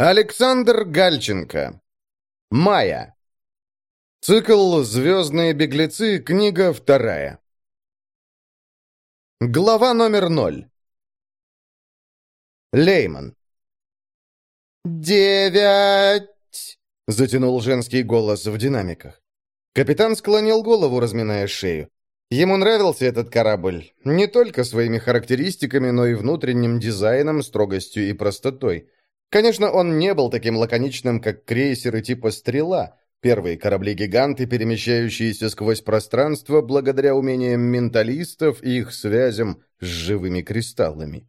Александр Гальченко. Майя. Цикл «Звездные беглецы», книга вторая. Глава номер ноль. Лейман. «Девять!» — затянул женский голос в динамиках. Капитан склонил голову, разминая шею. Ему нравился этот корабль не только своими характеристиками, но и внутренним дизайном, строгостью и простотой. Конечно, он не был таким лаконичным, как крейсеры типа «Стрела», первые корабли-гиганты, перемещающиеся сквозь пространство благодаря умениям менталистов и их связям с живыми кристаллами.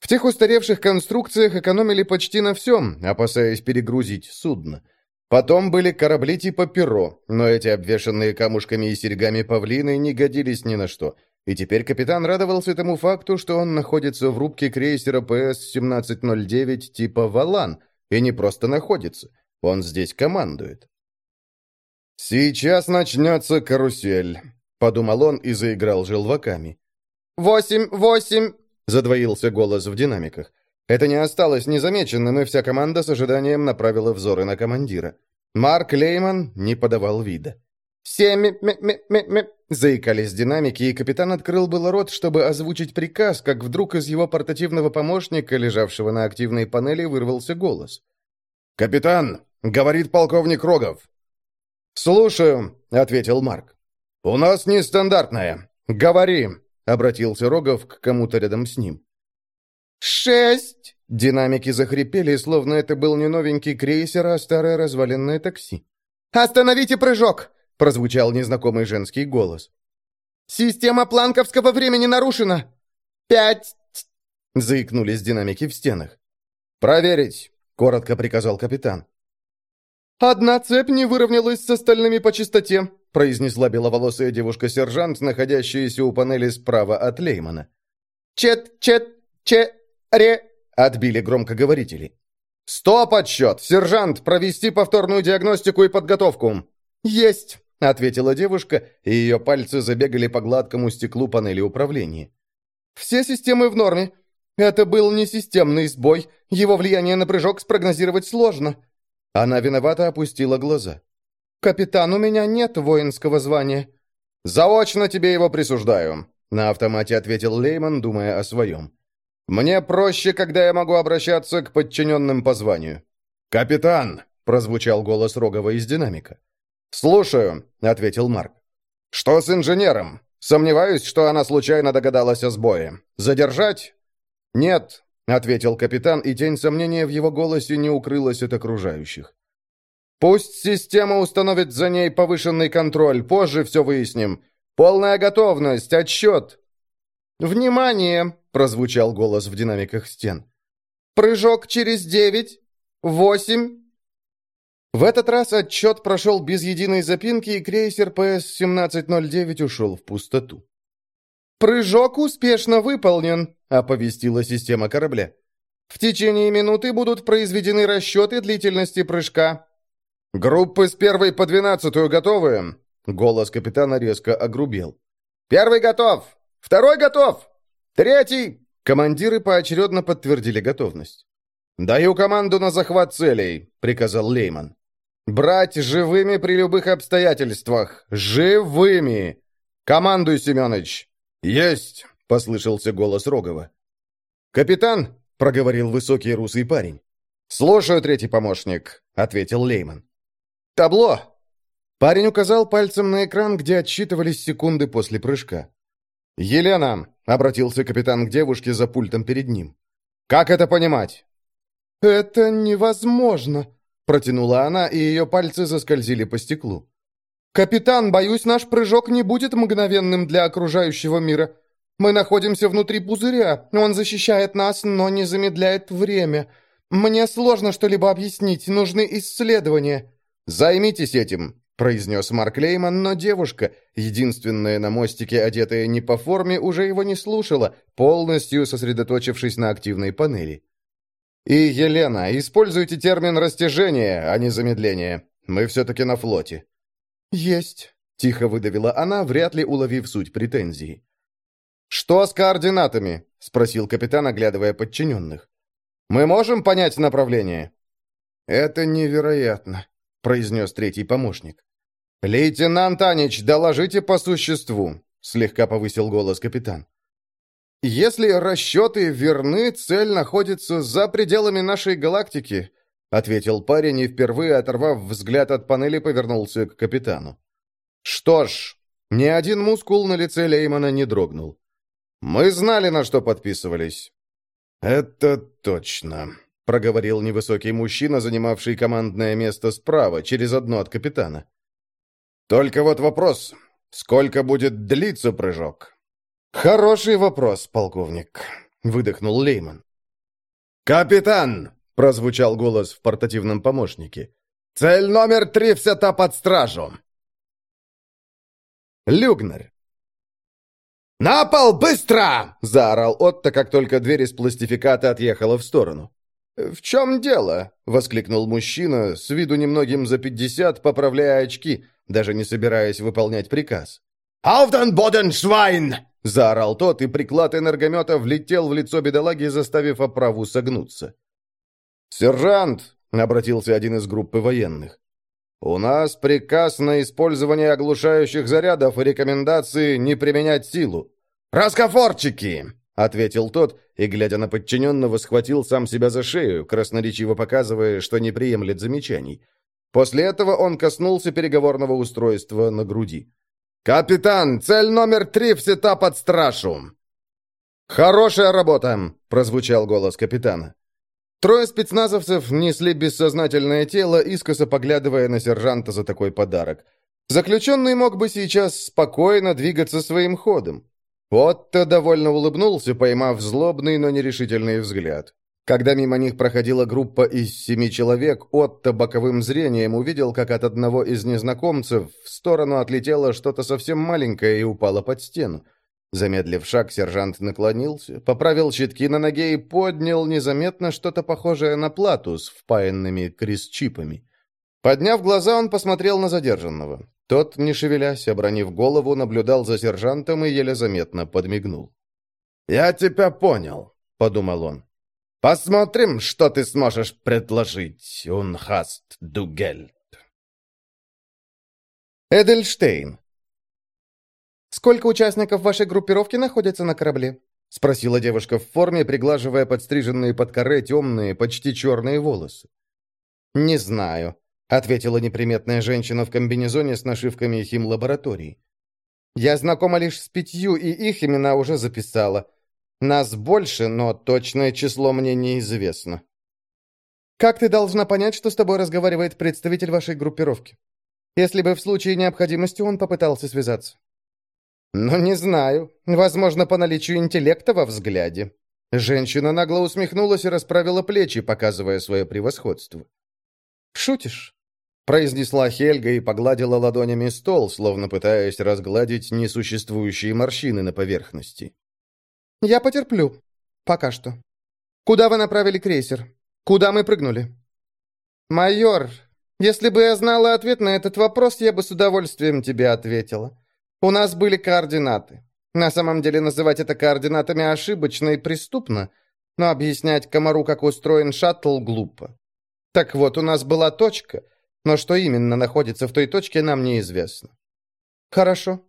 В тех устаревших конструкциях экономили почти на всем, опасаясь перегрузить судно. Потом были корабли типа «Перо», но эти обвешанные камушками и серьгами павлины не годились ни на что – и теперь капитан радовался тому факту, что он находится в рубке крейсера ПС-1709 типа «Валан», и не просто находится, он здесь командует. «Сейчас начнется карусель», — подумал он и заиграл желваками. «Восемь, восемь!» — задвоился голос в динамиках. Это не осталось незамеченным, и вся команда с ожиданием направила взоры на командира. Марк Лейман не подавал вида. «Семь, м-м-м-м-м!» Заикались динамики, и капитан открыл было рот, чтобы озвучить приказ, как вдруг из его портативного помощника, лежавшего на активной панели, вырвался голос. «Капитан!» — говорит полковник Рогов. «Слушаю», — ответил Марк. «У нас нестандартная. Говори», — обратился Рогов к кому-то рядом с ним. «Шесть!» — динамики захрипели, словно это был не новенький крейсер, а старое разваленное такси. «Остановите прыжок!» — прозвучал незнакомый женский голос. «Система планковского времени нарушена!» «Пять!» — заикнулись динамики в стенах. «Проверить!» — коротко приказал капитан. «Одна цепь не выровнялась с остальными по частоте», — произнесла беловолосая девушка-сержант, находящаяся у панели справа от Леймана. «Чет, чет, че, ре», — отбили громкоговорители. «Стоп отсчет! Сержант, провести повторную диагностику и подготовку!» «Есть!» — ответила девушка, и ее пальцы забегали по гладкому стеклу панели управления. «Все системы в норме. Это был не системный сбой. Его влияние на прыжок спрогнозировать сложно». Она виновато опустила глаза. «Капитан, у меня нет воинского звания». «Заочно тебе его присуждаю», — на автомате ответил Лейман, думая о своем. «Мне проще, когда я могу обращаться к подчиненным по званию». «Капитан!» — прозвучал голос Рогова из динамика. «Слушаю», — ответил Марк. «Что с инженером? Сомневаюсь, что она случайно догадалась о сбое. Задержать?» «Нет», — ответил капитан, и тень сомнения в его голосе не укрылась от окружающих. «Пусть система установит за ней повышенный контроль, позже все выясним. Полная готовность, отсчет!» «Внимание!» — прозвучал голос в динамиках стен. «Прыжок через девять, восемь, в этот раз отчет прошел без единой запинки, и крейсер ПС-1709 ушел в пустоту. «Прыжок успешно выполнен», — оповестила система корабля. «В течение минуты будут произведены расчеты длительности прыжка». «Группы с первой по двенадцатую готовы?» Голос капитана резко огрубел. «Первый готов! Второй готов! Третий!» Командиры поочередно подтвердили готовность. «Даю команду на захват целей», — приказал Лейман. Брать живыми при любых обстоятельствах. Живыми! Командуй, Семенович!» «Есть!» — послышался голос Рогова. «Капитан!» — проговорил высокий русый парень. «Слушаю, третий помощник», — ответил Лейман. «Табло!» Парень указал пальцем на экран, где отсчитывались секунды после прыжка. «Елена!» — обратился капитан к девушке за пультом перед ним. «Как это понимать?» «Это невозможно!» Протянула она, и ее пальцы заскользили по стеклу. «Капитан, боюсь, наш прыжок не будет мгновенным для окружающего мира. Мы находимся внутри пузыря. Он защищает нас, но не замедляет время. Мне сложно что-либо объяснить. Нужны исследования». «Займитесь этим», — произнес Марк Лейман, но девушка, единственная на мостике, одетая не по форме, уже его не слушала, полностью сосредоточившись на активной панели. И, Елена, используйте термин «растяжение», а не «замедление». Мы все-таки на флоте». «Есть», — тихо выдавила она, вряд ли уловив суть претензии. «Что с координатами?» — спросил капитан, оглядывая подчиненных. «Мы можем понять направление?» «Это невероятно», — произнес третий помощник. «Лейтенант Анич, доложите по существу», — слегка повысил голос капитан. «Если расчеты верны, цель находится за пределами нашей галактики», — ответил парень и, впервые оторвав взгляд от панели, повернулся к капитану. «Что ж, ни один мускул на лице Леймана не дрогнул. Мы знали, на что подписывались». «Это точно», — проговорил невысокий мужчина, занимавший командное место справа, через одно от капитана. «Только вот вопрос, сколько будет длиться прыжок?» «Хороший вопрос, полковник», — выдохнул Лейман. «Капитан!» — прозвучал голос в портативном помощнике. «Цель номер три взята под стражу!» Люгнер. «На пол, быстро!» — заорал Отто, как только дверь из пластификата отъехала в сторону. «В чем дело?» — воскликнул мужчина, с виду немногим за пятьдесят, поправляя очки, даже не собираясь выполнять приказ. «Auf den Boden, Schwein!» — заорал тот, и приклад энергомета влетел в лицо бедолаги, заставив оправу согнуться. «Сержант!» — обратился один из группы военных. «У нас приказ на использование оглушающих зарядов и рекомендации не применять силу». «Раскофорчики!» — ответил тот, и, глядя на подчиненного, схватил сам себя за шею, красноречиво показывая, что не приемлет замечаний. После этого он коснулся переговорного устройства на груди. «Капитан, цель номер три взята под стражу!» «Хорошая работа!» — прозвучал голос капитана. Трое спецназовцев несли бессознательное тело, искоса поглядывая на сержанта за такой подарок. Заключенный мог бы сейчас спокойно двигаться своим ходом. Отто довольно улыбнулся, поймав злобный, но нерешительный взгляд. Когда мимо них проходила группа из семи человек, Отто боковым зрением увидел, как от одного из незнакомцев в сторону отлетело что-то совсем маленькое и упало под стену. Замедлив шаг, сержант наклонился, поправил щитки на ноге и поднял незаметно что-то похожее на плату с впаянными крест-чипами. Подняв глаза, он посмотрел на задержанного. Тот, не шевелясь, обронив голову, наблюдал за сержантом и еле заметно подмигнул. «Я тебя понял», — подумал он. «Посмотрим, что ты сможешь предложить, Унхаст Дугельд». Эдельштейн. «Сколько участников вашей группировки находится на корабле?» — спросила девушка в форме, приглаживая подстриженные под коре темные, почти черные волосы. «Не знаю», — ответила неприметная женщина в комбинезоне с нашивками химлаборатории. «Я знакома лишь с пятью, и их имена уже записала. Нас больше, но точное число мне неизвестно». «Как ты должна понять, что с тобой разговаривает представитель вашей группировки? Если бы в случае необходимости он попытался связаться». «Ну, не знаю. Возможно, по наличию интеллекта во взгляде». Женщина нагло усмехнулась и расправила плечи, показывая свое превосходство. «Шутишь?» — произнесла Хельга и погладила ладонями стол, словно пытаясь разгладить несуществующие морщины на поверхности. «Я потерплю. Пока что. Куда вы направили крейсер? Куда мы прыгнули?» «Майор, если бы я знала ответ на этот вопрос, я бы с удовольствием тебе ответила. У нас были координаты. На самом деле называть это координатами ошибочно и преступно, но объяснять комару, как устроен шаттл, глупо. Так вот, у нас была точка, но что именно находится в той точке, нам неизвестно. Хорошо.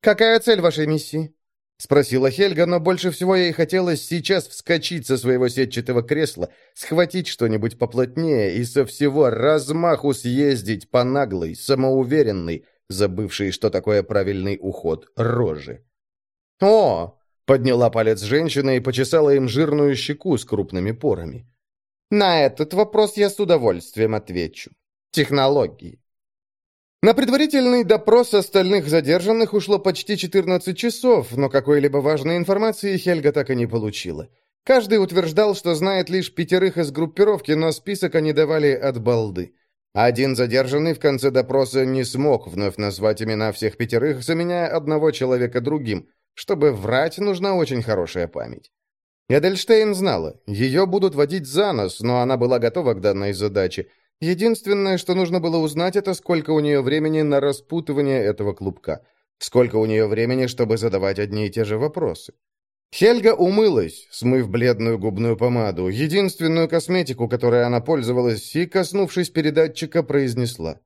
Какая цель вашей миссии? Спросила Хельга, но больше всего ей хотелось сейчас вскочить со своего сетчатого кресла, схватить что-нибудь поплотнее и со всего размаху съездить по наглой, самоуверенной, забывшей, что такое правильный уход, рожи. «О!» — подняла палец женщина и почесала им жирную щеку с крупными порами. На этот вопрос я с удовольствием отвечу. Технологии. На предварительный допрос остальных задержанных ушло почти 14 часов, но какой-либо важной информации Хельга так и не получила. Каждый утверждал, что знает лишь пятерых из группировки, но список они давали от балды. Один задержанный в конце допроса не смог вновь назвать имена всех пятерых, заменяя одного человека другим. Чтобы врать, нужна очень хорошая память. Эдельштейн знала, ее будут водить за нос, но она была готова к данной задаче. Единственное, что нужно было узнать, это сколько у нее времени на распутывание этого клубка. Сколько у нее времени, чтобы задавать одни и те же вопросы. Хельга умылась, смыв бледную губную помаду, единственную косметику, которой она пользовалась, и, коснувшись передатчика, произнесла.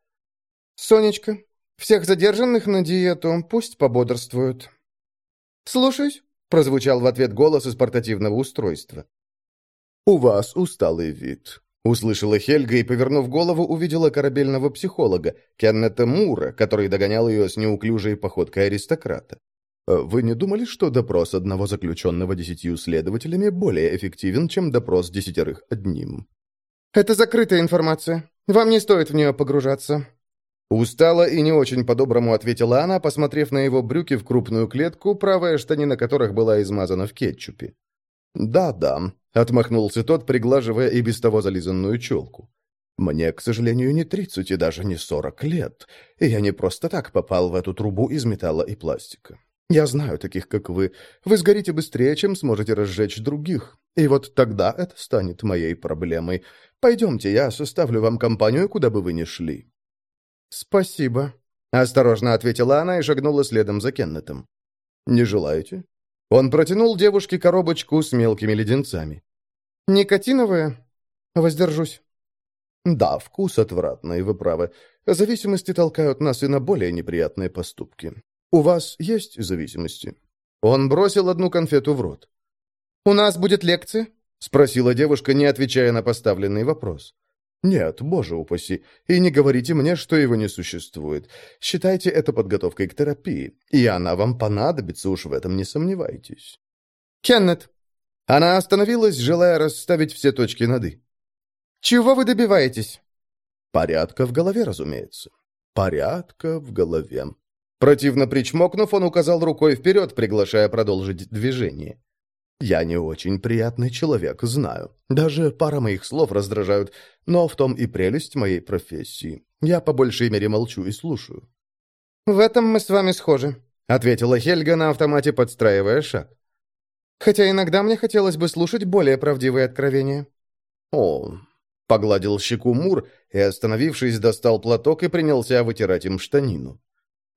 «Сонечка, всех задержанных на диету пусть пободрствуют». «Слушаюсь», — прозвучал в ответ голос из портативного устройства. «У вас усталый вид», — услышала Хельга и, повернув голову, увидела корабельного психолога, Кеннета Мура, который догонял ее с неуклюжей походкой аристократа. Э, вы не думали, что допрос одного заключенного десятью следователями более эффективен, чем допрос десятерых одним? Это закрытая информация. Вам не стоит в нее погружаться. Устала и не очень по-доброму ответила она, посмотрев на его брюки в крупную клетку, правая штанина которых была измазана в кетчупе. «Да-да», — отмахнулся тот, приглаживая и без того зализанную челку. «Мне, к сожалению, не тридцать и даже не сорок лет, и я не просто так попал в эту трубу из металла и пластика. Я знаю таких, как вы. Вы сгорите быстрее, чем сможете разжечь других. И вот тогда это станет моей проблемой. Пойдемте, я составлю вам компанию, куда бы вы ни шли». «Спасибо», — осторожно ответила она и шагнула следом за Кеннетом. «Не желаете?» Он протянул девушке коробочку с мелкими леденцами. «Никотиновая? Воздержусь». «Да, вкус отвратный, вы правы. Зависимости толкают нас и на более неприятные поступки. «У вас есть зависимости?» Он бросил одну конфету в рот. «У нас будет лекция?» — спросила девушка, не отвечая на поставленный вопрос. «Нет, боже упаси, и не говорите мне, что его не существует. Считайте это подготовкой к терапии, и она вам понадобится, уж в этом не сомневайтесь». «Кеннет!» Она остановилась, желая расставить все точки над «и». «Чего вы добиваетесь?» «Порядка в голове, разумеется. Порядка в голове. Противно причмокнув, он указал рукой вперед, приглашая продолжить движение. «Я не очень приятный человек, знаю. Даже пара моих слов раздражают, но в том и прелесть моей профессии. Я по большей мере молчу и слушаю». «В этом мы с вами схожи», — ответила Хельга на автомате, подстраивая шаг. «Хотя иногда мне хотелось бы слушать более правдивые откровения». «О, Погладил щеку Мур и, остановившись, достал платок и принялся вытирать им штанину.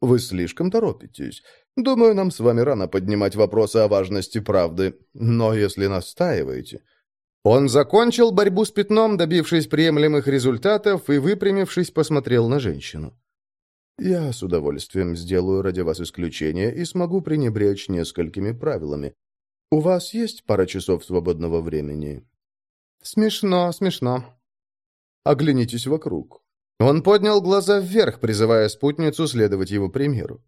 «Вы слишком торопитесь. Думаю, нам с вами рано поднимать вопросы о важности правды. Но если настаиваете...» Он закончил борьбу с пятном, добившись приемлемых результатов, и, выпрямившись, посмотрел на женщину. «Я с удовольствием сделаю ради вас исключение и смогу пренебречь несколькими правилами. У вас есть пара часов свободного времени?» «Смешно, смешно». «Оглянитесь вокруг. Он поднял глаза вверх, призывая спутницу следовать его примеру.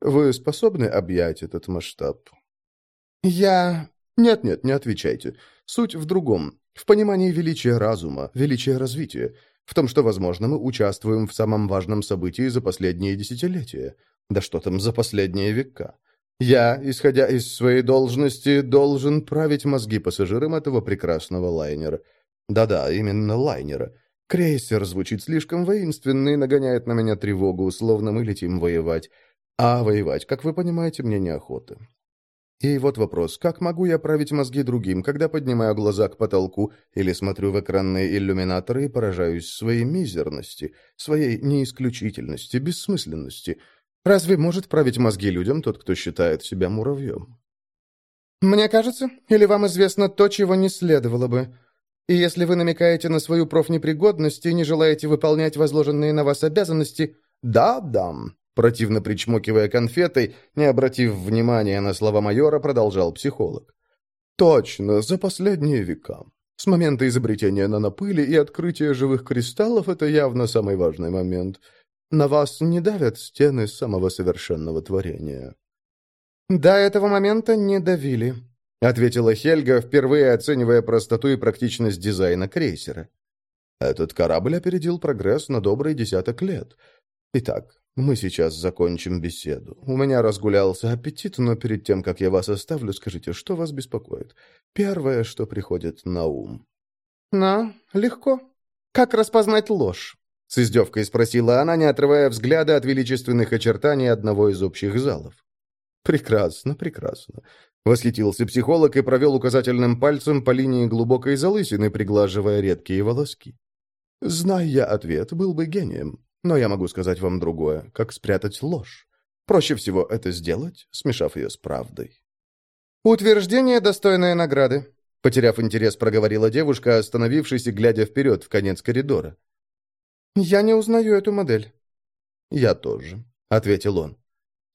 «Вы способны объять этот масштаб?» «Я...» «Нет-нет, не отвечайте. Суть в другом. В понимании величия разума, величия развития. В том, что, возможно, мы участвуем в самом важном событии за последние десятилетия. Да что там за последние века. Я, исходя из своей должности, должен править мозги пассажирам этого прекрасного лайнера. Да-да, именно лайнера. Крейсер звучит слишком воинственно и нагоняет на меня тревогу, словно мы летим воевать. А воевать, как вы понимаете, мне неохота. И вот вопрос, как могу я править мозги другим, когда поднимаю глаза к потолку или смотрю в экранные иллюминаторы и поражаюсь своей мизерности, своей неисключительности, бессмысленности? Разве может править мозги людям тот, кто считает себя муравьем? «Мне кажется, или вам известно то, чего не следовало бы?» И если вы намекаете на свою профнепригодность и не желаете выполнять возложенные на вас обязанности, да, дам, противно причмокивая конфетой, не обратив внимания на слова майора, продолжал психолог. Точно, за последние века. С момента изобретения нанопыли и открытия живых кристаллов это явно самый важный момент. На вас не давят стены самого совершенного творения. До этого момента не давили, — ответила Хельга, впервые оценивая простоту и практичность дизайна крейсера. «Этот корабль опередил прогресс на добрый десяток лет. Итак, мы сейчас закончим беседу. У меня разгулялся аппетит, но перед тем, как я вас оставлю, скажите, что вас беспокоит? Первое, что приходит на ум». «На, легко. Как распознать ложь?» — с издевкой спросила она, не отрывая взгляда от величественных очертаний одного из общих залов. «Прекрасно, прекрасно. Восхитился психолог и провел указательным пальцем по линии глубокой залысины, приглаживая редкие волоски. «Зная я ответ, был бы гением. Но я могу сказать вам другое, как спрятать ложь. Проще всего это сделать, смешав ее с правдой». «Утверждение, достойное награды», — потеряв интерес, проговорила девушка, остановившись и глядя вперед в конец коридора. «Я не узнаю эту модель». «Я тоже», — ответил он.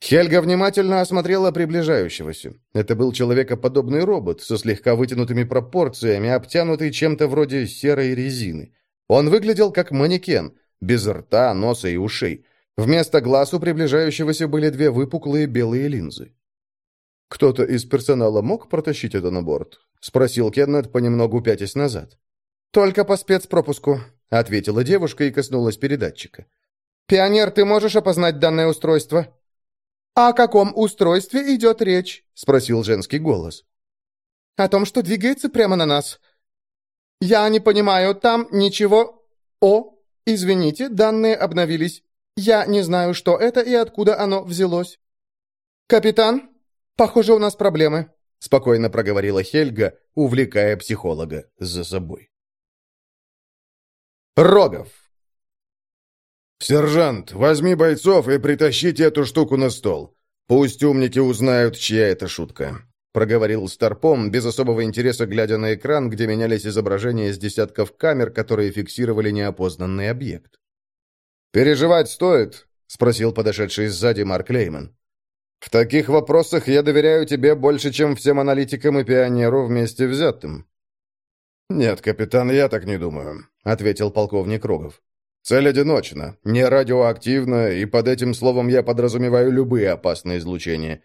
Хельга внимательно осмотрела приближающегося. Это был человекоподобный робот со слегка вытянутыми пропорциями, обтянутый чем-то вроде серой резины. Он выглядел как манекен, без рта, носа и ушей. Вместо глаз у приближающегося были две выпуклые белые линзы. «Кто-то из персонала мог протащить это на борт?» — спросил Кеннет, понемногу пятясь назад. «Только по спецпропуску», — ответила девушка и коснулась передатчика. «Пионер, ты можешь опознать данное устройство?» «О каком устройстве идет речь?» — спросил женский голос. «О том, что двигается прямо на нас». «Я не понимаю, там ничего...» «О, извините, данные обновились. Я не знаю, что это и откуда оно взялось». «Капитан, похоже, у нас проблемы», — спокойно проговорила Хельга, увлекая психолога за собой. Рогов. «Сержант, возьми бойцов и притащите эту штуку на стол. Пусть умники узнают, чья это шутка», — проговорил Старпом, без особого интереса глядя на экран, где менялись изображения с десятков камер, которые фиксировали неопознанный объект. «Переживать стоит?» — спросил подошедший сзади Марк Лейман. «В таких вопросах я доверяю тебе больше, чем всем аналитикам и пионеру вместе взятым». «Нет, капитан, я так не думаю», — ответил полковник Рогов. Цель одиночна, не радиоактивна, и под этим словом я подразумеваю любые опасные излучения.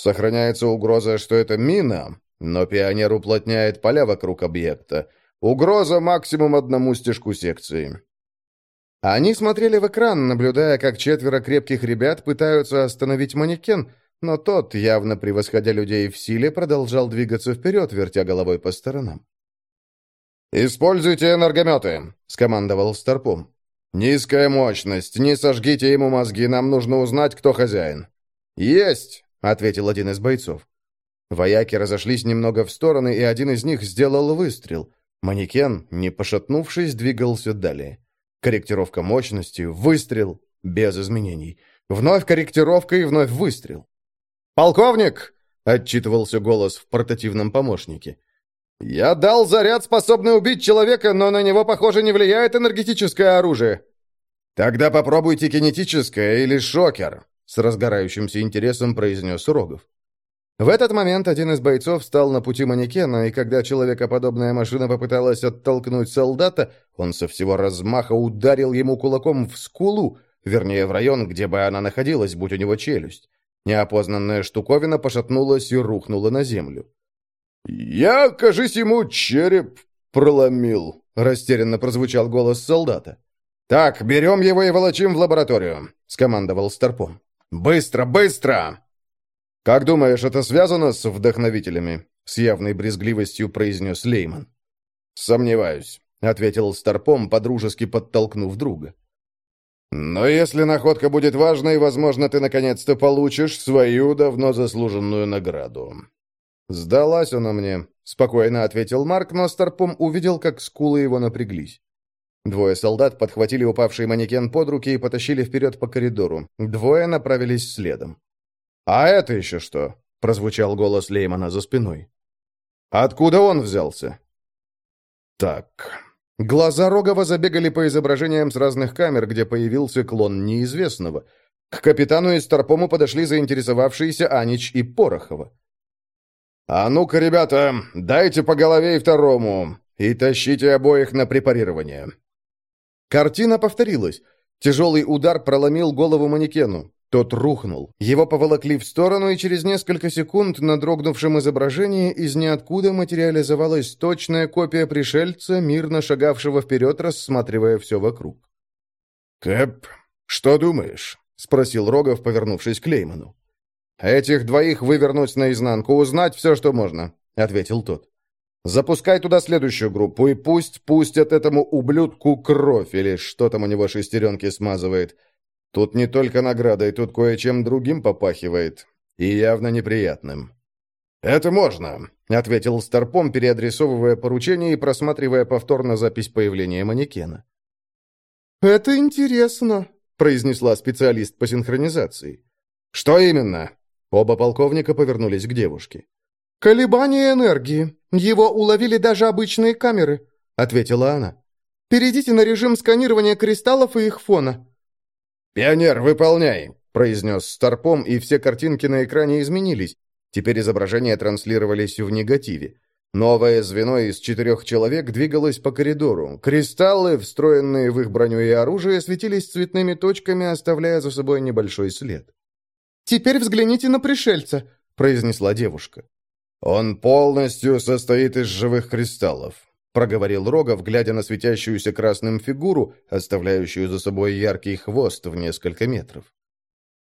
Сохраняется угроза, что это мина, но пионер уплотняет поля вокруг объекта. Угроза максимум одному стежку секции. Они смотрели в экран, наблюдая, как четверо крепких ребят пытаются остановить манекен, но тот, явно превосходя людей в силе, продолжал двигаться вперед, вертя головой по сторонам. «Используйте энергометы», — скомандовал Старпом. «Низкая мощность. Не сожгите ему мозги, нам нужно узнать, кто хозяин». «Есть!» — ответил один из бойцов. Вояки разошлись немного в стороны, и один из них сделал выстрел. Манекен, не пошатнувшись, двигался далее. Корректировка мощности, выстрел, без изменений. Вновь корректировка и вновь выстрел. «Полковник!» — отчитывался голос в портативном помощнике. «Я дал заряд, способный убить человека, но на него, похоже, не влияет энергетическое оружие». «Тогда попробуйте кинетическое или шокер», — с разгорающимся интересом произнес Рогов. В этот момент один из бойцов встал на пути манекена, и когда человекоподобная машина попыталась оттолкнуть солдата, он со всего размаха ударил ему кулаком в скулу, вернее, в район, где бы она находилась, будь у него челюсть. Неопознанная штуковина пошатнулась и рухнула на землю. «Я, кажись, ему череп проломил», — растерянно прозвучал голос солдата. «Так, берем его и волочим в лабораторию», — скомандовал Старпом. «Быстро, быстро!» «Как думаешь, это связано с вдохновителями?» — с явной брезгливостью произнес Лейман. «Сомневаюсь», — ответил Старпом, подружески подтолкнув друга. «Но если находка будет важной, возможно, ты наконец-то получишь свою давно заслуженную награду. «Сдалась она мне», — спокойно ответил Марк, но Старпом увидел, как скулы его напряглись. Двое солдат подхватили упавший манекен под руки и потащили вперед по коридору. Двое направились следом. «А это еще что?» — прозвучал голос Леймана за спиной. «Откуда он взялся?» «Так...» Глаза Рогова забегали по изображениям с разных камер, где появился клон неизвестного. К капитану и Старпому подошли заинтересовавшиеся Анич и Порохова. «А ну-ка, ребята, дайте по голове и второму, и тащите обоих на препарирование». Картина повторилась. Тяжелый удар проломил голову манекену. Тот рухнул. Его поволокли в сторону, и через несколько секунд на дрогнувшем изображении из ниоткуда материализовалась точная копия пришельца, мирно шагавшего вперед, рассматривая все вокруг. «Кэп, что думаешь?» — спросил Рогов, повернувшись к Лейману. «Этих двоих вывернуть наизнанку, узнать все, что можно», — ответил тот. «Запускай туда следующую группу, и пусть пустят этому ублюдку кровь, или что там у него шестеренки смазывает. Тут не только награда, и тут кое-чем другим попахивает, и явно неприятным». «Это можно», — ответил Старпом, переадресовывая поручение и просматривая повторно запись появления манекена. «Это интересно», — произнесла специалист по синхронизации. «Что именно?» Оба полковника повернулись к девушке. «Колебания энергии. Его уловили даже обычные камеры», — ответила она. «Перейдите на режим сканирования кристаллов и их фона». «Пионер, выполняй!» — произнес Старпом, и все картинки на экране изменились. Теперь изображения транслировались в негативе. Новое звено из четырех человек двигалось по коридору. Кристаллы, встроенные в их броню и оружие, светились цветными точками, оставляя за собой небольшой след. «Теперь взгляните на пришельца», — произнесла девушка. «Он полностью состоит из живых кристаллов», — проговорил Рогов, глядя на светящуюся красным фигуру, оставляющую за собой яркий хвост в несколько метров.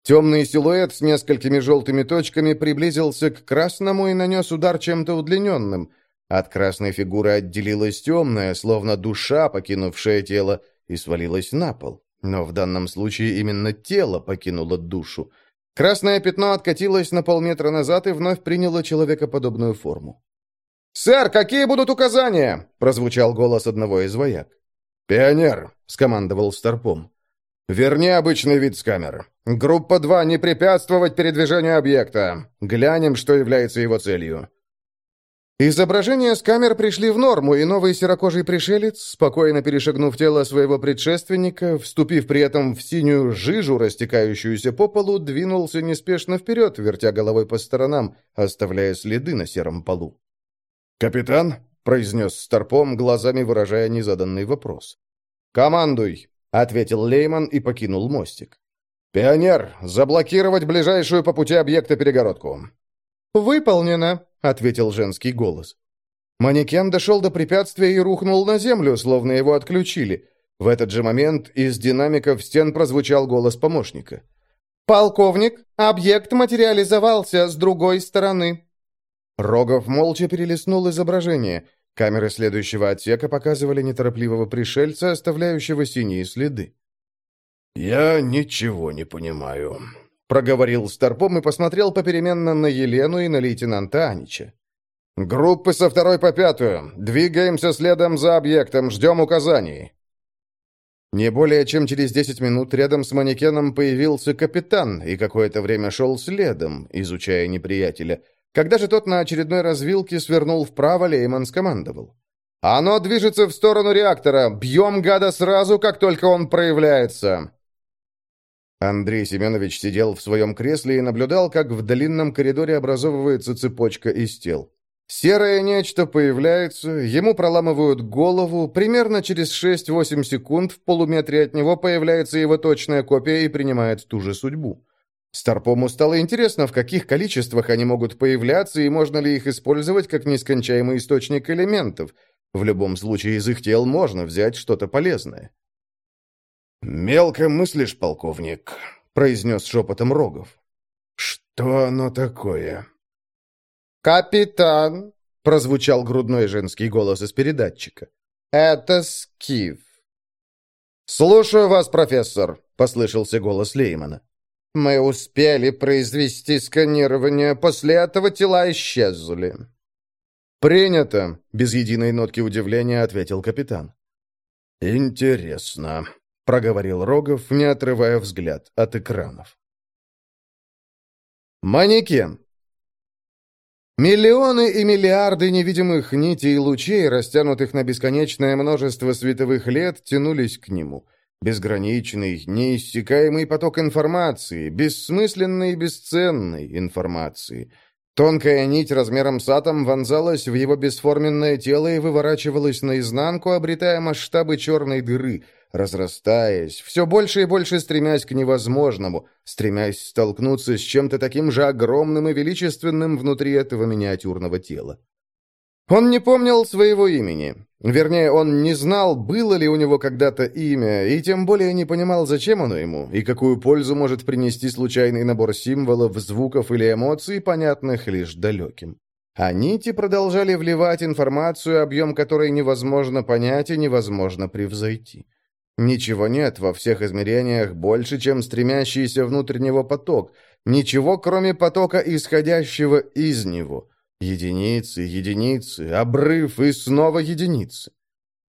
Темный силуэт с несколькими желтыми точками приблизился к красному и нанес удар чем-то удлиненным. От красной фигуры отделилась темная, словно душа, покинувшая тело, и свалилась на пол. Но в данном случае именно тело покинуло душу. Красное пятно откатилось на полметра назад и вновь приняло человекоподобную форму. «Сэр, какие будут указания?» — прозвучал голос одного из вояк. «Пионер», — скомандовал Старпом. «Верни обычный вид с камер. Группа 2, не препятствовать передвижению объекта. Глянем, что является его целью». Изображения с камер пришли в норму, и новый серокожий пришелец, спокойно перешагнув тело своего предшественника, вступив при этом в синюю жижу, растекающуюся по полу, двинулся неспешно вперед, вертя головой по сторонам, оставляя следы на сером полу. «Капитан?» — произнес Старпом, глазами выражая незаданный вопрос. «Командуй!» — ответил Лейман и покинул мостик. «Пионер, заблокировать ближайшую по пути объекта перегородку». «Выполнено», — ответил женский голос. Манекен дошел до препятствия и рухнул на землю, словно его отключили. В этот же момент из динамиков стен прозвучал голос помощника. «Полковник, объект материализовался с другой стороны». Рогов молча перелистнул изображение — Камеры следующего отсека показывали неторопливого пришельца, оставляющего синие следы. «Я ничего не понимаю», — проговорил Старпом и посмотрел попеременно на Елену и на лейтенанта Анича. «Группы со второй по пятую. Двигаемся следом за объектом. Ждем указаний». Не более чем через десять минут рядом с манекеном появился капитан и какое-то время шел следом, изучая неприятеля — когда же тот на очередной развилке свернул вправо, Лейман скомандовал. «Оно движется в сторону реактора! Бьем гада сразу, как только он проявляется!» Андрей Семенович сидел в своем кресле и наблюдал, как в длинном коридоре образовывается цепочка из тел. Серое нечто появляется, ему проламывают голову, примерно через 6-8 секунд в полуметре от него появляется его точная копия и принимает ту же судьбу. Старпому стало интересно, в каких количествах они могут появляться и можно ли их использовать как нескончаемый источник элементов. В любом случае из их тел можно взять что-то полезное. «Мелко мыслишь, полковник», — произнес шепотом Рогов. «Что оно такое?» «Капитан», — прозвучал грудной женский голос из передатчика. «Это Скиф». «Слушаю вас, профессор», — послышался голос Леймана. Мы успели произвести сканирование, после этого тела исчезли». «Принято», — без единой нотки удивления ответил капитан. «Интересно», — проговорил Рогов, не отрывая взгляд от экранов. Манекен. Миллионы и миллиарды невидимых нитей и лучей, растянутых на бесконечное множество световых лет, тянулись к нему — Безграничный, неиссякаемый поток информации, бессмысленной и бесценной информации. Тонкая нить размером с атом вонзалась в его бесформенное тело и выворачивалась наизнанку, обретая масштабы черной дыры, разрастаясь, все больше и больше стремясь к невозможному, стремясь столкнуться с чем-то таким же огромным и величественным внутри этого миниатюрного тела. Он не помнил своего имени. Вернее, он не знал, было ли у него когда-то имя, и тем более не понимал, зачем оно ему, и какую пользу может принести случайный набор символов, звуков или эмоций, понятных лишь далеким. А нити продолжали вливать информацию, объем которой невозможно понять и невозможно превзойти. Ничего нет во всех измерениях больше, чем стремящийся внутрь него поток, ничего, кроме потока, исходящего из него — Единицы, единицы, обрыв и снова единицы.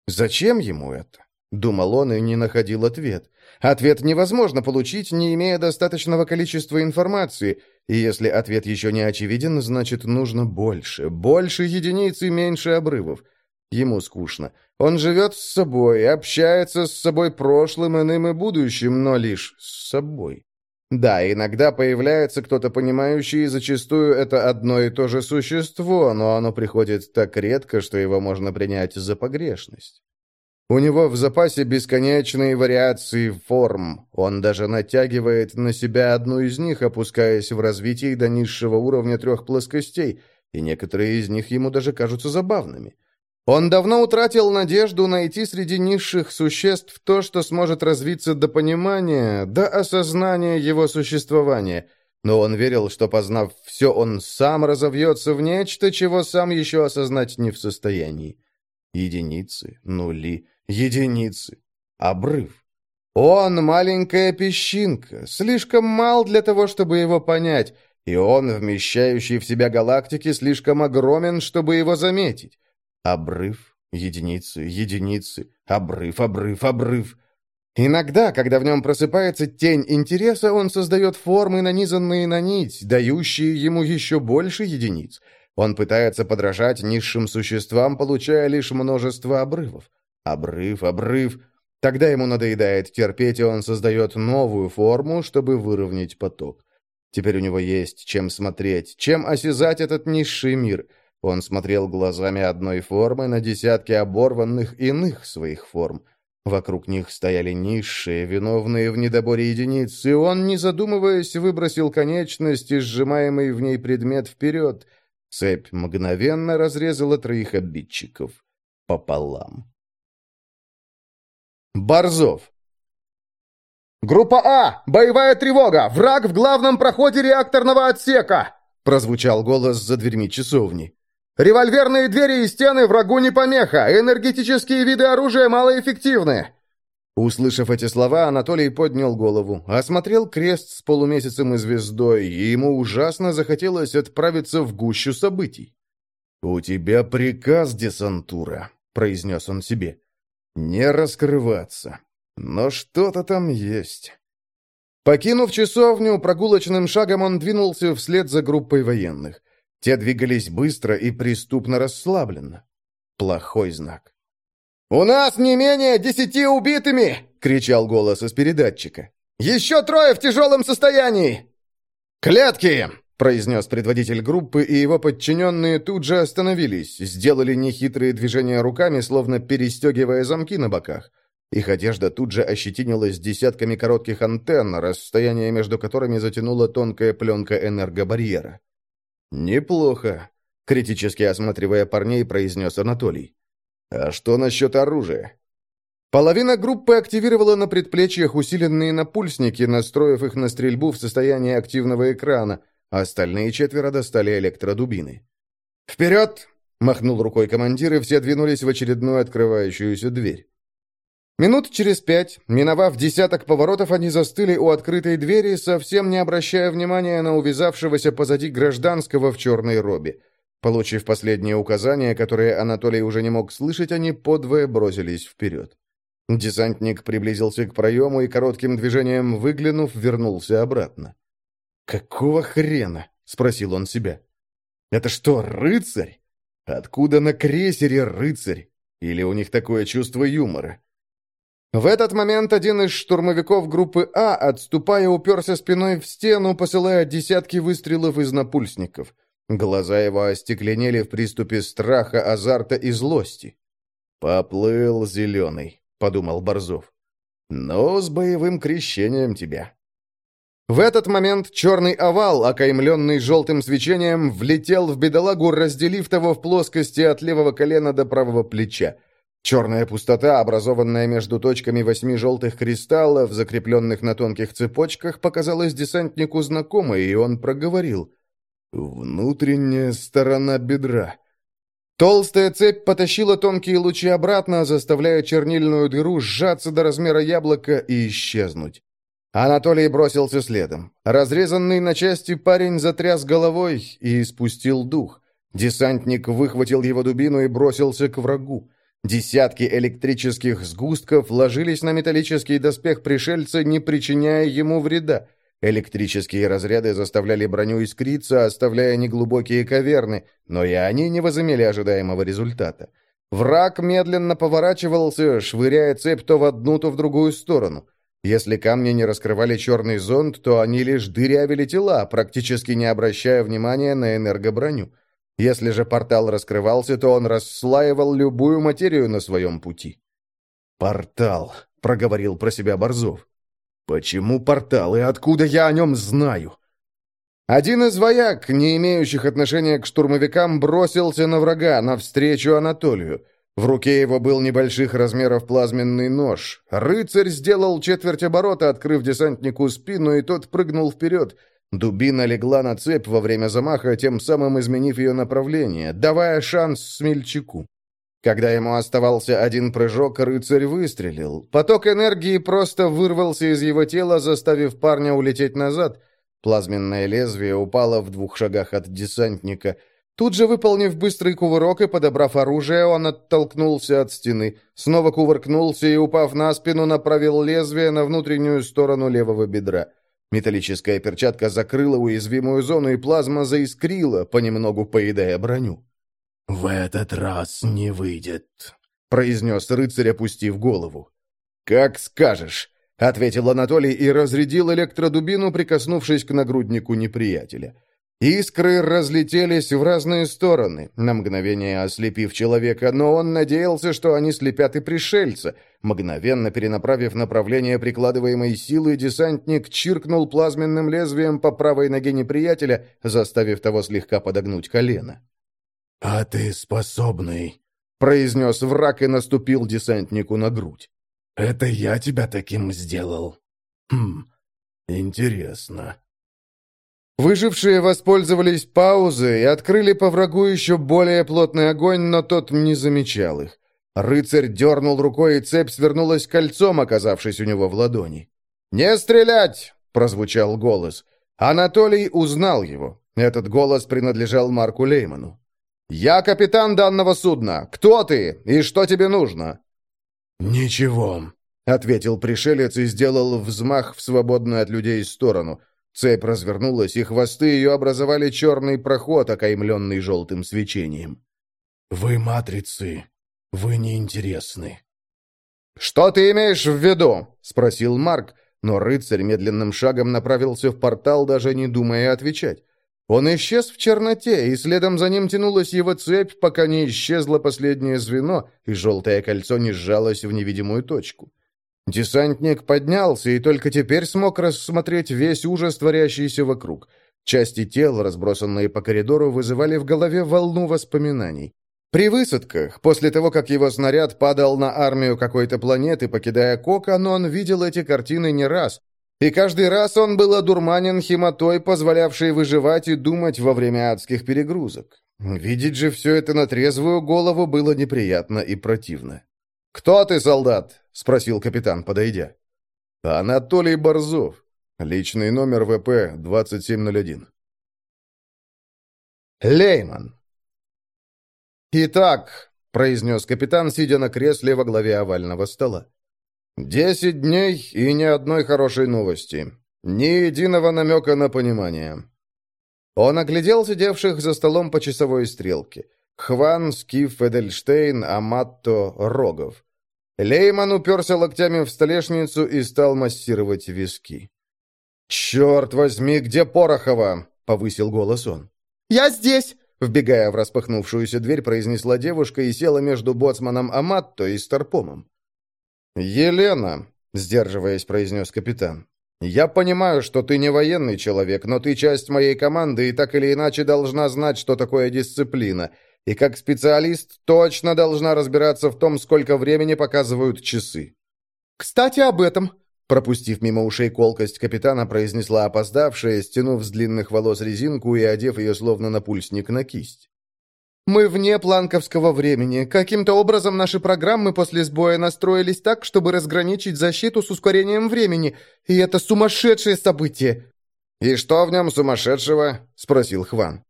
Зачем ему это? Думал он и не находил ответ. Ответ невозможно получить, не имея достаточного количества информации, И если ответ еще не очевиден, значит, нужно больше. Больше единиц и меньше обрывов. Ему скучно. Он живет с собой, общается с собой прошлым, иным и будущим, но лишь с собой. Да, иногда появляется кто-то понимающий, и зачастую это одно и то же существо, но оно приходит так редко, что его можно принять за погрешность. У него в запасе бесконечные вариации форм. Он даже натягивает на себя одну из них, опускаясь в развитии до низшего уровня трех плоскостей, и некоторые из них ему даже кажутся забавными. Он давно утратил надежду найти среди низших существ то, что сможет развиться до понимания, до осознания его существования. Но он верил, что, познав все, он сам разовьется в нечто, чего сам еще осознать не в состоянии. Единицы, нули, единицы, обрыв. Он маленькая песчинка, слишком мал для того, чтобы его понять, и он, вмещающий в себя галактики, слишком огромен, чтобы его заметить. Обрыв, единицы, единицы, обрыв, обрыв, обрыв. Иногда, когда в нем просыпается тень интереса, он создает формы, нанизанные на нить, дающие ему еще больше единиц. Он пытается подражать низшим существам, получая лишь множество обрывов. Обрыв, обрыв. Тогда ему надоедает терпеть, и он создает новую форму, чтобы выровнять поток. Теперь у него есть чем смотреть, чем осязать этот низший мир — он смотрел глазами одной формы на десятки оборванных иных своих форм. Вокруг них стояли низшие, виновные в недоборе единиц, и он, не задумываясь, выбросил конечность и сжимаемый в ней предмет вперед. Цепь мгновенно разрезала троих обидчиков пополам. Борзов. «Группа А! Боевая тревога! Враг в главном проходе реакторного отсека!» прозвучал голос за дверьми часовни. Револьверные двери и стены врагу не помеха! Энергетические виды оружия малоэффективны!» Услышав эти слова, Анатолий поднял голову, осмотрел крест с полумесяцем и звездой, и ему ужасно захотелось отправиться в гущу событий. «У тебя приказ, десантура», — произнес он себе. «Не раскрываться. Но что-то там есть». Покинув часовню, прогулочным шагом он двинулся вслед за группой военных. Те двигались быстро и преступно расслабленно. Плохой знак. «У нас не менее десяти убитыми!» — кричал голос из передатчика. «Еще трое в тяжелом состоянии!» «Клетки!» — произнес предводитель группы, и его подчиненные тут же остановились, сделали нехитрые движения руками, словно перестегивая замки на боках. Их одежда тут же ощетинилась десятками коротких антенн, расстояние между которыми затянула тонкая пленка энергобарьера. «Неплохо», — критически осматривая парней, произнес Анатолий. «А что насчет оружия?» Половина группы активировала на предплечьях усиленные напульсники, настроив их на стрельбу в состоянии активного экрана, а остальные четверо достали электродубины. «Вперед!» — махнул рукой командир, и все двинулись в очередную открывающуюся дверь. Минут через пять, миновав десяток поворотов, они застыли у открытой двери, совсем не обращая внимания на увязавшегося позади гражданского в черной робе. Получив последние указания, которые Анатолий уже не мог слышать, они подвое бросились вперед. Десантник приблизился к проему и коротким движением выглянув, вернулся обратно. «Какого хрена?» — спросил он себя. «Это что, рыцарь? Откуда на крейсере рыцарь? Или у них такое чувство юмора?» В этот момент один из штурмовиков группы А, отступая, уперся спиной в стену, посылая десятки выстрелов из напульсников. Глаза его остекленели в приступе страха, азарта и злости. «Поплыл зеленый», — подумал Борзов. «Но с боевым крещением тебя». В этот момент черный овал, окаймленный желтым свечением, влетел в бедолагу, разделив того в плоскости от левого колена до правого плеча. Черная пустота, образованная между точками восьми желтых кристаллов, закрепленных на тонких цепочках, показалась десантнику знакомой, и он проговорил. «Внутренняя сторона бедра». Толстая цепь потащила тонкие лучи обратно, заставляя чернильную дыру сжаться до размера яблока и исчезнуть. Анатолий бросился следом. Разрезанный на части парень затряс головой и испустил дух. Десантник выхватил его дубину и бросился к врагу. Десятки электрических сгустков ложились на металлический доспех пришельца, не причиняя ему вреда. Электрические разряды заставляли броню искриться, оставляя неглубокие каверны, но и они не возымели ожидаемого результата. Враг медленно поворачивался, швыряя цепь то в одну, то в другую сторону. Если камни не раскрывали черный зонд, то они лишь дырявили тела, практически не обращая внимания на энергоброню. Если же портал раскрывался, то он расслаивал любую материю на своем пути. «Портал», — проговорил про себя Борзов. «Почему портал и откуда я о нем знаю?» Один из вояк, не имеющих отношения к штурмовикам, бросился на врага, навстречу Анатолию. В руке его был небольших размеров плазменный нож. Рыцарь сделал четверть оборота, открыв десантнику спину, и тот прыгнул вперед. Дубина легла на цепь во время замаха, тем самым изменив ее направление, давая шанс смельчаку. Когда ему оставался один прыжок, рыцарь выстрелил. Поток энергии просто вырвался из его тела, заставив парня улететь назад. Плазменное лезвие упало в двух шагах от десантника. Тут же, выполнив быстрый кувырок и подобрав оружие, он оттолкнулся от стены, снова кувыркнулся и, упав на спину, направил лезвие на внутреннюю сторону левого бедра. Металлическая перчатка закрыла уязвимую зону, и плазма заискрила, понемногу поедая броню. «В этот раз не выйдет», — произнес рыцарь, опустив голову. «Как скажешь», — ответил Анатолий и разрядил электродубину, прикоснувшись к нагруднику неприятеля. Искры разлетелись в разные стороны, на мгновение ослепив человека, но он надеялся, что они слепят и пришельца. Мгновенно перенаправив направление прикладываемой силы, десантник чиркнул плазменным лезвием по правой ноге неприятеля, заставив того слегка подогнуть колено. «А ты способный», — произнес враг и наступил десантнику на грудь. «Это я тебя таким сделал. Хм, интересно». Выжившие воспользовались паузой и открыли по врагу еще более плотный огонь, но тот не замечал их. Рыцарь дернул рукой, и цепь свернулась кольцом, оказавшись у него в ладони. «Не стрелять!» — прозвучал голос. Анатолий узнал его. Этот голос принадлежал Марку Лейману. «Я капитан данного судна. Кто ты и что тебе нужно?» «Ничего», — ответил пришелец и сделал взмах в свободную от людей сторону. Цепь развернулась, и хвосты ее образовали черный проход, окаймленный желтым свечением. «Вы матрицы. Вы неинтересны». «Что ты имеешь в виду?» — спросил Марк, но рыцарь медленным шагом направился в портал, даже не думая отвечать. Он исчез в черноте, и следом за ним тянулась его цепь, пока не исчезло последнее звено, и желтое кольцо не сжалось в невидимую точку. Десантник поднялся и только теперь смог рассмотреть весь ужас, творящийся вокруг. Части тел, разбросанные по коридору, вызывали в голове волну воспоминаний. При высадках, после того, как его снаряд падал на армию какой-то планеты, покидая Кокон, он видел эти картины не раз, и каждый раз он был одурманен химотой, позволявшей выживать и думать во время адских перегрузок. Видеть же все это на трезвую голову было неприятно и противно. «Кто ты, солдат?» — спросил капитан, подойдя. «Анатолий Борзов. Личный номер ВП 2701». «Лейман». «Итак», — произнес капитан, сидя на кресле во главе овального стола. Десять дней и ни одной хорошей новости. Ни единого намека на понимание. Он оглядел сидевших за столом по часовой стрелке. Хван, Скиф, Эдельштейн, Аматто, Рогов. Лейман уперся локтями в столешницу и стал массировать виски. «Черт возьми, где Порохова?» — повысил голос он. «Я здесь!» — вбегая в распахнувшуюся дверь, произнесла девушка и села между боцманом Аматто и Старпомом. «Елена», — сдерживаясь, произнес капитан, — «я понимаю, что ты не военный человек, но ты часть моей команды и так или иначе должна знать, что такое дисциплина, и как специалист точно должна разбираться в том, сколько времени показывают часы». «Кстати, об этом», Пропустив мимо ушей колкость капитана, произнесла опоздавшая, стянув с длинных волос резинку и одев ее словно на пульсник на кисть. Мы вне планковского времени. Каким-то образом наши программы после сбоя настроились так, чтобы разграничить защиту с ускорением времени. И это сумасшедшее событие. «И что в нем сумасшедшего?» — спросил Хван.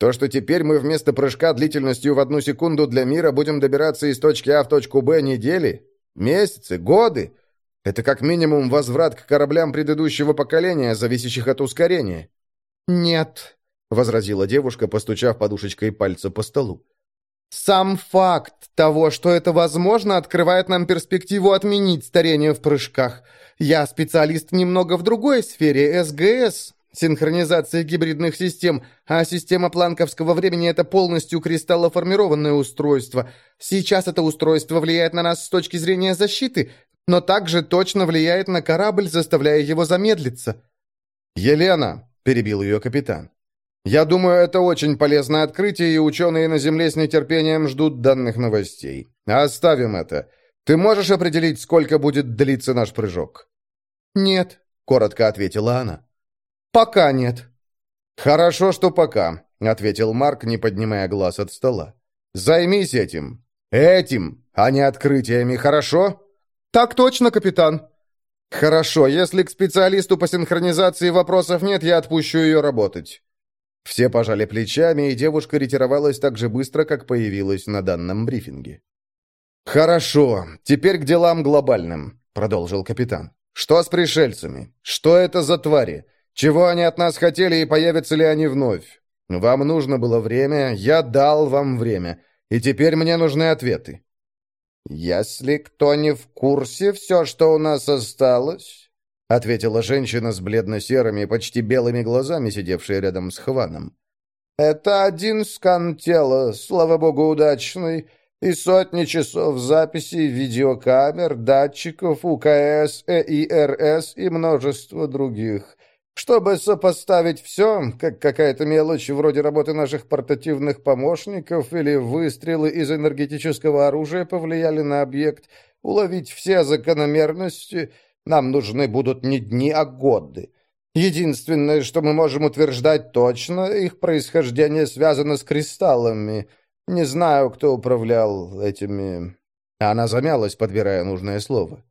«То, что теперь мы вместо прыжка длительностью в одну секунду для мира будем добираться из точки А в точку Б недели? Месяцы? Годы? Это как минимум возврат к кораблям предыдущего поколения, зависящих от ускорения». «Нет», — возразила девушка, постучав подушечкой пальца по столу. «Сам факт того, что это возможно, открывает нам перспективу отменить старение в прыжках. Я специалист немного в другой сфере, СГС, синхронизация гибридных систем, а система планковского времени — это полностью кристаллоформированное устройство. Сейчас это устройство влияет на нас с точки зрения защиты, но также точно влияет на корабль, заставляя его замедлиться». «Елена», — перебил ее капитан, — «я думаю, это очень полезное открытие, и ученые на Земле с нетерпением ждут данных новостей. Оставим это. Ты можешь определить, сколько будет длиться наш прыжок?» «Нет», — коротко ответила она. «Пока нет». «Хорошо, что пока», — ответил Марк, не поднимая глаз от стола. «Займись этим. Этим, а не открытиями, хорошо?» «Так точно, капитан». «Хорошо, если к специалисту по синхронизации вопросов нет, я отпущу ее работать». Все пожали плечами, и девушка ретировалась так же быстро, как появилась на данном брифинге. «Хорошо, теперь к делам глобальным», — продолжил капитан. «Что с пришельцами? Что это за твари? Чего они от нас хотели и появятся ли они вновь? Вам нужно было время, я дал вам время, и теперь мне нужны ответы. «Если кто не в курсе, все, что у нас осталось», — ответила женщина с бледно-серыми, почти белыми глазами, сидевшая рядом с Хваном. «Это один скан тела, слава богу, удачный, и сотни часов записей видеокамер, датчиков, УКС, ЭИРС и множество других. Чтобы сопоставить все, как какая-то мелочь вроде работы наших портативных помощников или выстрелы из энергетического оружия повлияли на объект, уловить все закономерности, нам нужны будут не дни, а годы. Единственное, что мы можем утверждать точно, их происхождение связано с кристаллами. Не знаю, кто управлял этими... Она замялась, подбирая нужное слово.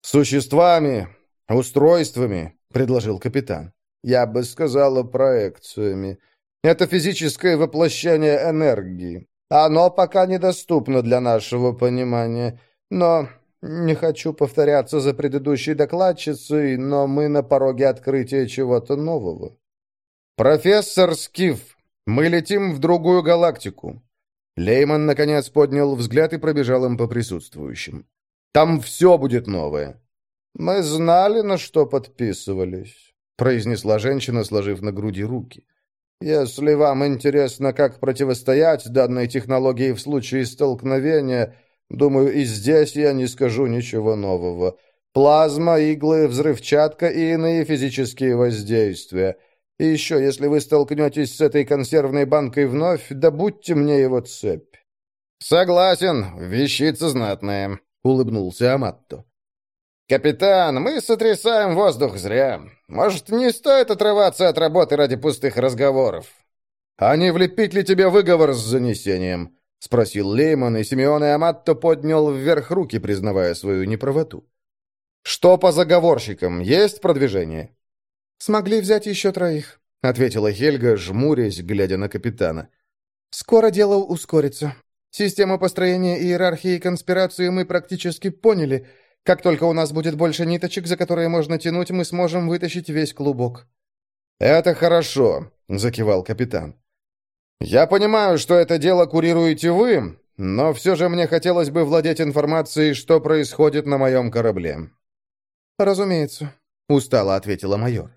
«Существами, устройствами, — предложил капитан. «Я бы сказала проекциями. Это физическое воплощение энергии. Оно пока недоступно для нашего понимания. Но не хочу повторяться за предыдущей докладчицей, но мы на пороге открытия чего-то нового». «Профессор Скиф, мы летим в другую галактику». Лейман, наконец, поднял взгляд и пробежал им по присутствующим. «Там все будет новое. «Мы знали, на что подписывались», — произнесла женщина, сложив на груди руки. «Если вам интересно, как противостоять данной технологии в случае столкновения, думаю, и здесь я не скажу ничего нового. Плазма, иглы, взрывчатка и иные физические воздействия. И еще, если вы столкнетесь с этой консервной банкой вновь, добудьте мне его цепь». «Согласен, вещица знатная», — улыбнулся Аматто. «Капитан, мы сотрясаем воздух зря. Может, не стоит отрываться от работы ради пустых разговоров?» «А не влепить ли тебе выговор с занесением?» — спросил Лейман, и Симеон и Аматто поднял вверх руки, признавая свою неправоту. «Что по заговорщикам? Есть продвижение?» «Смогли взять еще троих», — ответила Хельга, жмурясь, глядя на капитана. «Скоро дело ускорится. Систему построения иерархии и конспирации мы практически поняли — как только у нас будет больше ниточек, за которые можно тянуть, мы сможем вытащить весь клубок». «Это хорошо», — закивал капитан. «Я понимаю, что это дело курируете вы, но все же мне хотелось бы владеть информацией, что происходит на моем корабле». «Разумеется», — устало ответила майор.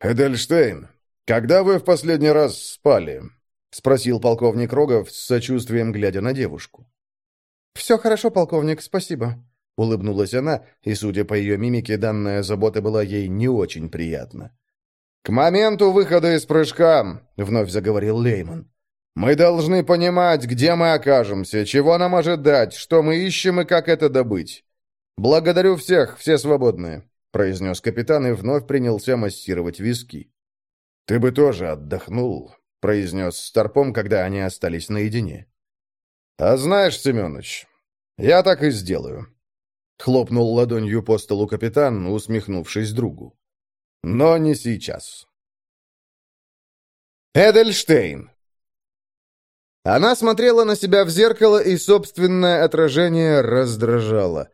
«Эдельштейн, когда вы в последний раз спали?» — спросил полковник Рогов с сочувствием, глядя на девушку. «Все хорошо, полковник, спасибо», — улыбнулась она, и, судя по ее мимике, данная забота была ей не очень приятна. «К моменту выхода из прыжка», — вновь заговорил Лейман, — «мы должны понимать, где мы окажемся, чего нам ожидать, что мы ищем и как это добыть. Благодарю всех, все свободные», — произнес капитан и вновь принялся массировать виски. «Ты бы тоже отдохнул», — произнес Старпом, когда они остались наедине. «А знаешь, Семенович, я так и сделаю. Хлопнул ладонью по столу капитан, усмехнувшись другу. Но не сейчас. Эдельштейн. Она смотрела на себя в зеркало, и собственное отражение раздражало.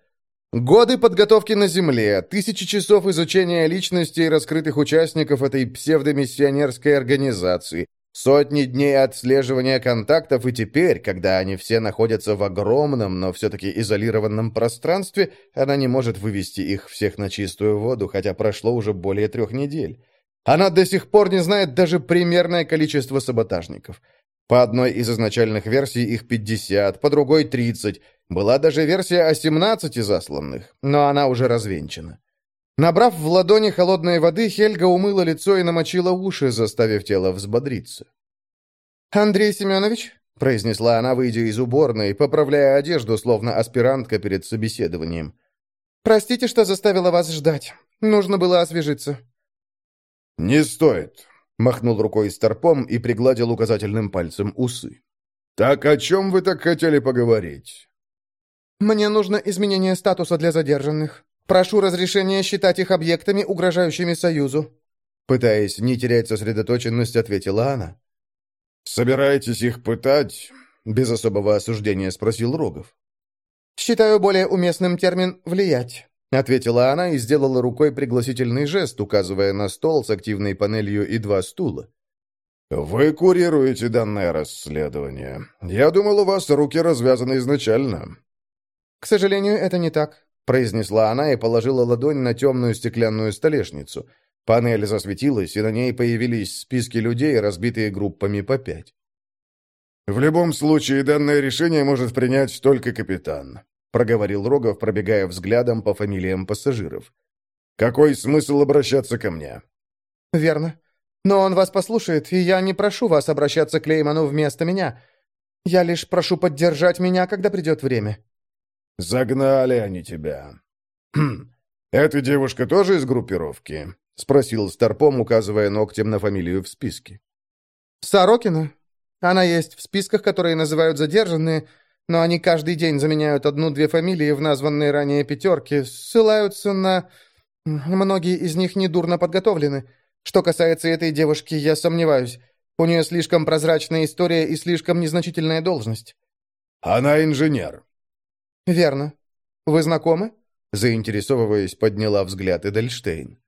Годы подготовки на Земле, тысячи часов изучения личностей раскрытых участников этой псевдомиссионерской организации, сотни дней отслеживания контактов, и теперь, когда они все находятся в огромном, но все-таки изолированном пространстве, она не может вывести их всех на чистую воду, хотя прошло уже более трех недель. Она до сих пор не знает даже примерное количество саботажников. По одной из изначальных версий их 50, по другой 30, была даже версия о 17 засланных, но она уже развенчана. Набрав в ладони холодной воды, Хельга умыла лицо и намочила уши, заставив тело взбодриться. «Андрей Семенович?» — произнесла она, выйдя из уборной, поправляя одежду, словно аспирантка перед собеседованием. «Простите, что заставила вас ждать. Нужно было освежиться». «Не стоит», — махнул рукой старпом и пригладил указательным пальцем усы. «Так о чем вы так хотели поговорить?» «Мне нужно изменение статуса для задержанных. Прошу разрешения считать их объектами, угрожающими Союзу». Пытаясь не терять сосредоточенность, ответила она. «Собираетесь их пытать?» — без особого осуждения спросил Рогов. «Считаю более уместным термин «влиять», — ответила она и сделала рукой пригласительный жест, указывая на стол с активной панелью и два стула. «Вы курируете данное расследование. Я думал, у вас руки развязаны изначально. «К сожалению, это не так», — произнесла она и положила ладонь на темную стеклянную столешницу. Панель засветилась, и на ней появились списки людей, разбитые группами по пять. «В любом случае, данное решение может принять только капитан», — проговорил Рогов, пробегая взглядом по фамилиям пассажиров. «Какой смысл обращаться ко мне?» «Верно. Но он вас послушает, и я не прошу вас обращаться к Лейману вместо меня. Я лишь прошу поддержать меня, когда придет время». «Загнали они тебя». «Хм, эта девушка тоже из группировки?» — спросил Старпом, указывая ногтем на фамилию в списке. «Сорокина. Она есть в списках, которые называют задержанные, но они каждый день заменяют одну-две фамилии в названные ранее пятерки, ссылаются на... Многие из них недурно подготовлены. Что касается этой девушки, я сомневаюсь. У нее слишком прозрачная история и слишком незначительная должность». «Она инженер», «Верно. Вы знакомы?» Заинтересовываясь, подняла взгляд Эдельштейн.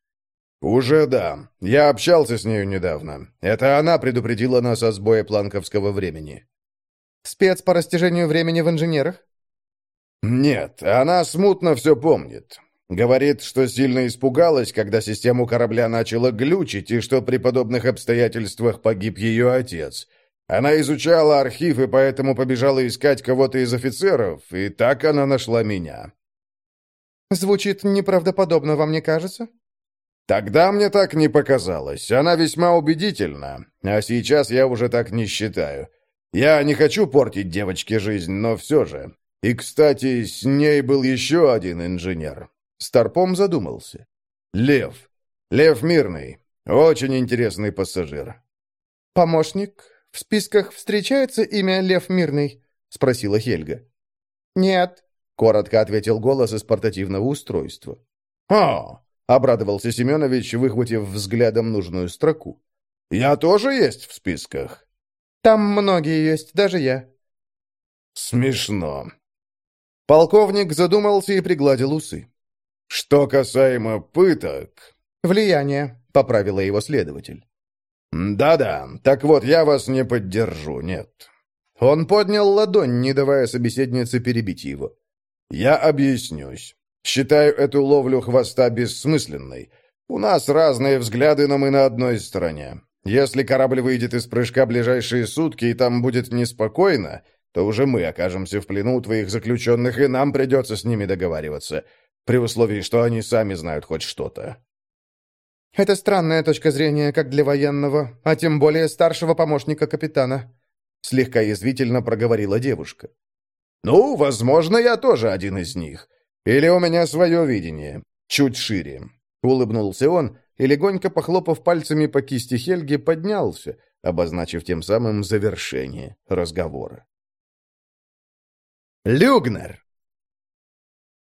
«Уже да. Я общался с нею недавно. Это она предупредила нас о сбое планковского времени». «Спец по растяжению времени в инженерах?» «Нет, она смутно все помнит. Говорит, что сильно испугалась, когда систему корабля начала глючить, и что при подобных обстоятельствах погиб ее отец. Она изучала архив и поэтому побежала искать кого-то из офицеров, и так она нашла меня». «Звучит неправдоподобно, вам не кажется?» «Тогда мне так не показалось. Она весьма убедительна. А сейчас я уже так не считаю. Я не хочу портить девочке жизнь, но все же. И, кстати, с ней был еще один инженер». Старпом задумался. «Лев. Лев Мирный. Очень интересный пассажир». «Помощник? «В списках встречается имя Лев Мирный?» — спросила Хельга. «Нет», — коротко ответил голос из портативного устройства. «А!» — обрадовался Семенович, выхватив взглядом нужную строку. «Я тоже есть в списках?» «Там многие есть, даже я». «Смешно». Полковник задумался и пригладил усы. «Что касаемо пыток...» «Влияние», — поправила его следователь. «Да-да, так вот, я вас не поддержу, нет». Он поднял ладонь, не давая собеседнице перебить его. «Я объяснюсь. Считаю эту ловлю хвоста бессмысленной. У нас разные взгляды, но мы на одной стороне. Если корабль выйдет из прыжка ближайшие сутки, и там будет неспокойно, то уже мы окажемся в плену у твоих заключенных, и нам придется с ними договариваться, при условии, что они сами знают хоть что-то». Это странная точка зрения как для военного, а тем более старшего помощника капитана», — слегка язвительно проговорила девушка. «Ну, возможно, я тоже один из них. Или у меня свое видение, чуть шире». Улыбнулся он и, легонько похлопав пальцами по кисти Хельги, поднялся, обозначив тем самым завершение разговора. «Люгнер!»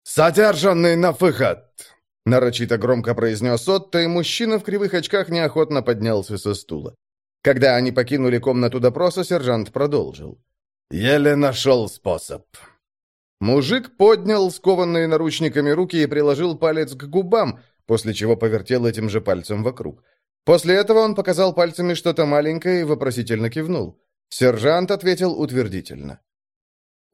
«Задержанный на выход!» Нарочито громко произнес Отто, и мужчина в кривых очках неохотно поднялся со стула. Когда они покинули комнату допроса, сержант продолжил. «Еле нашел способ». Мужик поднял скованные наручниками руки и приложил палец к губам, после чего повертел этим же пальцем вокруг. После этого он показал пальцами что-то маленькое и вопросительно кивнул. Сержант ответил утвердительно.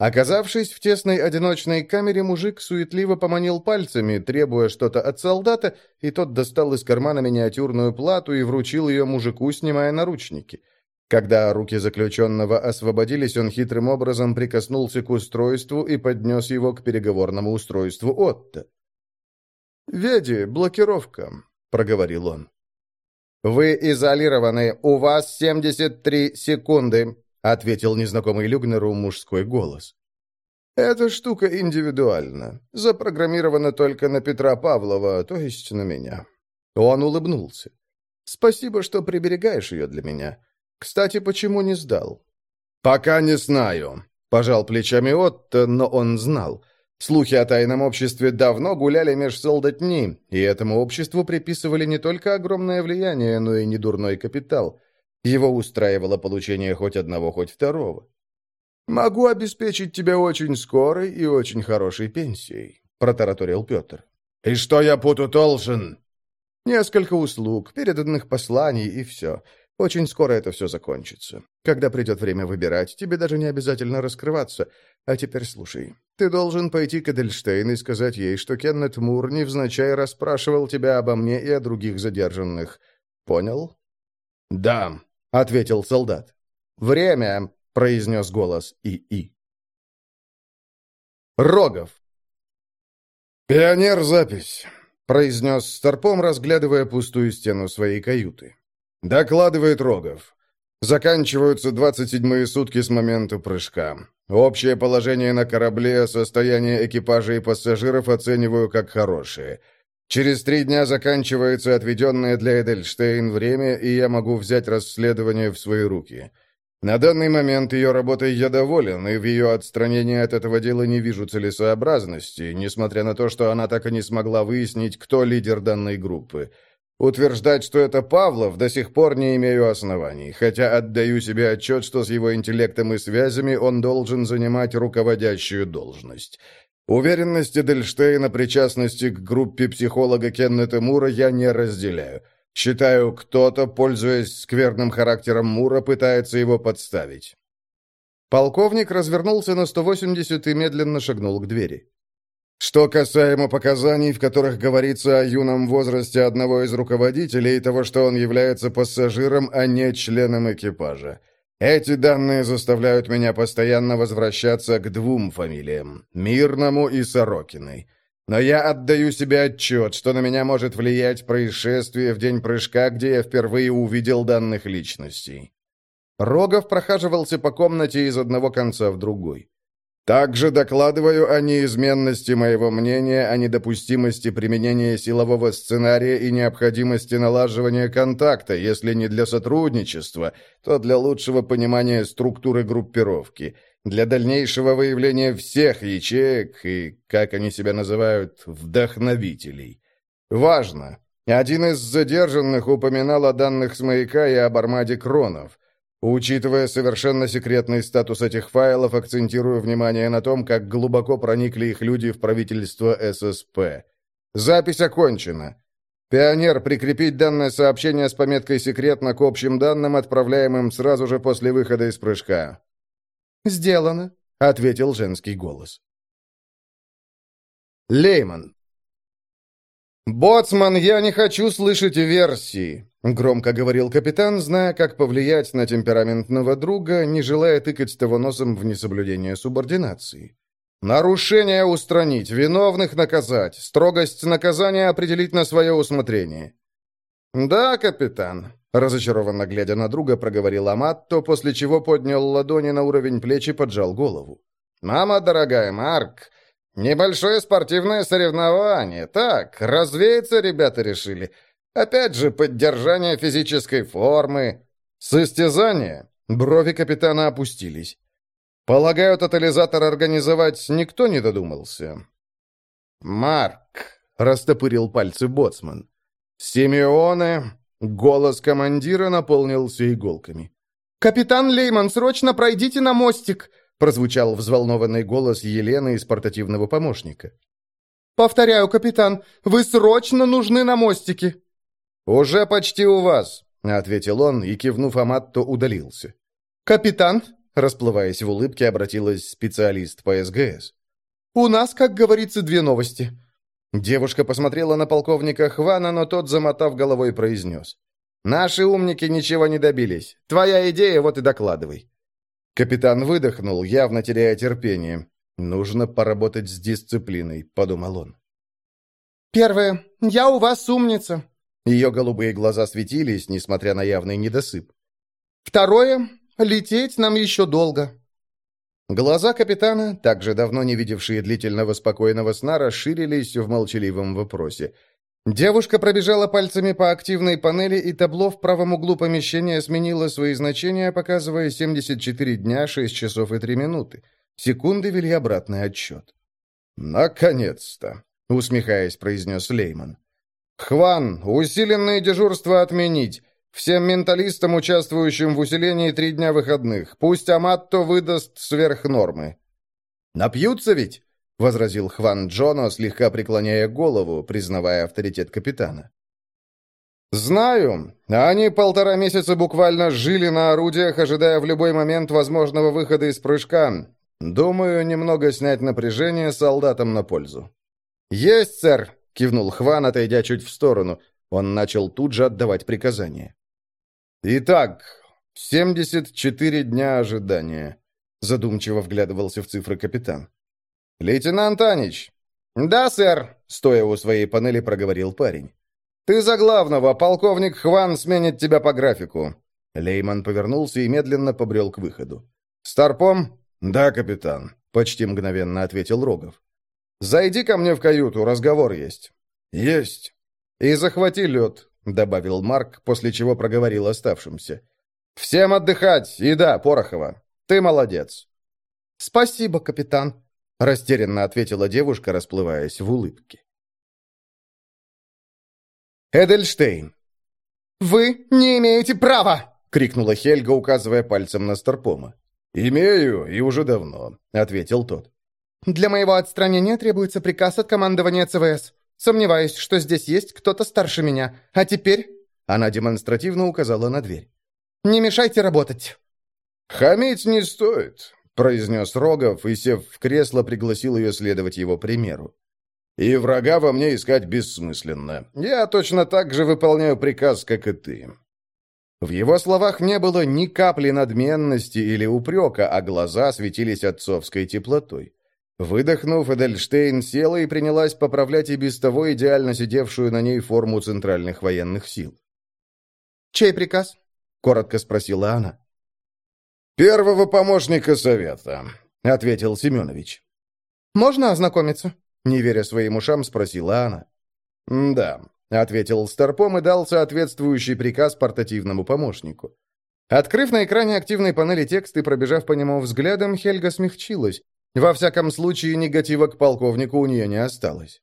Оказавшись в тесной одиночной камере, мужик суетливо поманил пальцами, требуя что-то от солдата, и тот достал из кармана миниатюрную плату и вручил ее мужику, снимая наручники. Когда руки заключенного освободились, он хитрым образом прикоснулся к устройству и поднес его к переговорному устройству Отто. «Веди, блокировка», — проговорил он. «Вы изолированы. У вас 73 секунды», — ответил незнакомый Люгнеру мужской голос. «Эта штука индивидуальна. Запрограммирована только на Петра Павлова, то есть на меня». Он улыбнулся. «Спасибо, что приберегаешь ее для меня. Кстати, почему не сдал?» «Пока не знаю», — пожал плечами Отто, но он знал. Слухи о тайном обществе давно гуляли меж солдатни, и этому обществу приписывали не только огромное влияние, но и недурной капитал. Его устраивало получение хоть одного, хоть второго. «Могу обеспечить тебя очень скорой и очень хорошей пенсией», — протараторил Петр. «И что я путу должен?» «Несколько услуг, переданных посланий и все. Очень скоро это все закончится. Когда придет время выбирать, тебе даже не обязательно раскрываться. А теперь слушай. Ты должен пойти к Эдельштейн и сказать ей, что Кеннет Мур невзначай расспрашивал тебя обо мне и о других задержанных. Понял?» «Да», — ответил солдат. «Время», — произнес голос ИИ. Рогов. «Пионер-запись», — произнес Старпом, разглядывая пустую стену своей каюты. Докладывает Рогов. Заканчиваются 27-е сутки с момента прыжка. Общее положение на корабле, состояние экипажа и пассажиров оцениваю как хорошее. Через три дня заканчивается отведенное для Эдельштейн время, и я могу взять расследование в свои руки. На данный момент ее работой я доволен, и в ее отстранении от этого дела не вижу целесообразности, несмотря на то, что она так и не смогла выяснить, кто лидер данной группы. Утверждать, что это Павлов, до сих пор не имею оснований, хотя отдаю себе отчет, что с его интеллектом и связями он должен занимать руководящую должность. Уверенность Эдельштейна причастности к группе психолога Кеннета Мура я не разделяю. Считаю, кто-то, пользуясь скверным характером Мура, пытается его подставить. Полковник развернулся на 180 и медленно шагнул к двери. Что касаемо показаний, в которых говорится о юном возрасте одного из руководителей и того, что он является пассажиром, а не членом экипажа. Эти данные заставляют меня постоянно возвращаться к двум фамилиям – Мирному и Сорокиной. Но я отдаю себе отчет, что на меня может влиять происшествие в день прыжка, где я впервые увидел данных личностей. Рогов прохаживался по комнате из одного конца в другой. Также докладываю о неизменности моего мнения о недопустимости применения силового сценария и необходимости налаживания контакта, если не для сотрудничества, то для лучшего понимания структуры группировки, для дальнейшего выявления всех ячеек и, как они себя называют, вдохновителей. Важно! Один из задержанных упоминал о данных с маяка и об армаде Кронов. Учитывая совершенно секретный статус этих файлов, акцентирую внимание на том, как глубоко проникли их люди в правительство ССП. Запись окончена. Пионер, прикрепить данное сообщение с пометкой «Секретно» к общим данным, отправляемым сразу же после выхода из прыжка. «Сделано», — ответил женский голос. Лейман. «Боцман, я не хочу слышать версии», — громко говорил капитан, зная, как повлиять на темпераментного друга, не желая тыкать того носом в несоблюдение субординации. «Нарушение устранить, виновных наказать, строгость наказания определить на свое усмотрение». «Да, капитан», — разочарованно глядя на друга, проговорил Аматто, после чего поднял ладони на уровень плеч и поджал голову. «Мама дорогая, Марк, Небольшое спортивное соревнование. Так, развеяться ребята решили. Опять же, поддержание физической формы. Состязание. Брови капитана опустились. Полагаю, тотализатор организовать никто не додумался. «Марк», — растопырил пальцы боцман. «Симеоне...» — голос командира наполнился иголками. «Капитан Лейман, срочно пройдите на мостик!» Прозвучал взволнованный голос Елены из портативного помощника. «Повторяю, капитан, вы срочно нужны на мостике!» «Уже почти у вас», — ответил он и, кивнув Аматто, удалился. «Капитан?» — расплываясь в улыбке, обратилась специалист по СГС. «У нас, как говорится, две новости». Девушка посмотрела на полковника Хвана, но тот, замотав головой, произнес. «Наши умники ничего не добились. Твоя идея, вот и докладывай». Капитан выдохнул, явно теряя терпение. «Нужно поработать с дисциплиной», — подумал он. «Первое. Я у вас умница». Ее голубые глаза светились, несмотря на явный недосып. «Второе. Лететь нам еще долго». Глаза капитана, также давно не видевшие длительного спокойного сна, расширились в молчаливом вопросе. Девушка пробежала пальцами по активной панели, и табло в правом углу помещения сменило свои значения, показывая 74 дня, 6 часов и 3 минуты. Секунды вели обратный отсчет. «Наконец-то!» — усмехаясь, произнес Лейман. «Хван, усиленное дежурство отменить. Всем менталистам, участвующим в усилении, три дня выходных. Пусть Аматто выдаст сверх нормы». «Напьются ведь?» — возразил Хван Джоно, слегка преклоняя голову, признавая авторитет капитана. «Знаю. Они полтора месяца буквально жили на орудиях, ожидая в любой момент возможного выхода из прыжка. Думаю, немного снять напряжение солдатам на пользу». «Есть, сэр!» — кивнул Хван, отойдя чуть в сторону. Он начал тут же отдавать приказания. «Итак, 74 дня ожидания», — задумчиво вглядывался в цифры капитан. «Лейтенант Анич!» «Да, сэр», — стоя у своей панели, проговорил парень. «Ты за главного, полковник Хван сменит тебя по графику». Лейман повернулся и медленно побрел к выходу. «Старпом?» «Да, капитан», — почти мгновенно ответил Рогов. «Зайди ко мне в каюту, разговор есть». «Есть». «И захвати лед. — добавил Марк, после чего проговорил оставшимся. «Всем отдыхать! И да, Порохова, ты молодец!» «Спасибо, капитан», — растерянно ответила девушка, расплываясь в улыбке. Эдельштейн. «Вы не имеете права!» — крикнула Хельга, указывая пальцем на Старпома. «Имею, и уже давно», — ответил тот. «Для моего отстранения требуется приказ от командования ЦВС. Сомневаюсь, что здесь есть кто-то старше меня. А теперь...» Она демонстративно указала на дверь. «Не мешайте работать». «Хамить не стоит», — произнес Рогов и, сев в кресло, пригласил ее следовать его примеру. «И врага во мне искать бессмысленно. Я точно так же выполняю приказ, как и ты». В его словах не было ни капли надменности или упрека, а глаза светились отцовской теплотой. Выдохнув, Эдельштейн села и принялась поправлять и без того идеально сидевшую на ней форму центральных военных сил. «Чей приказ?» — коротко спросила она. «Первого помощника совета», — ответил Семенович. «Можно ознакомиться?» — не веря своим ушам, спросила она. «Да», — ответил Старпом и дал соответствующий приказ портативному помощнику. Открыв на экране активной панели текст и пробежав по нему взглядом, Хельга смягчилась. Во всяком случае, негатива к полковнику у нее не осталось.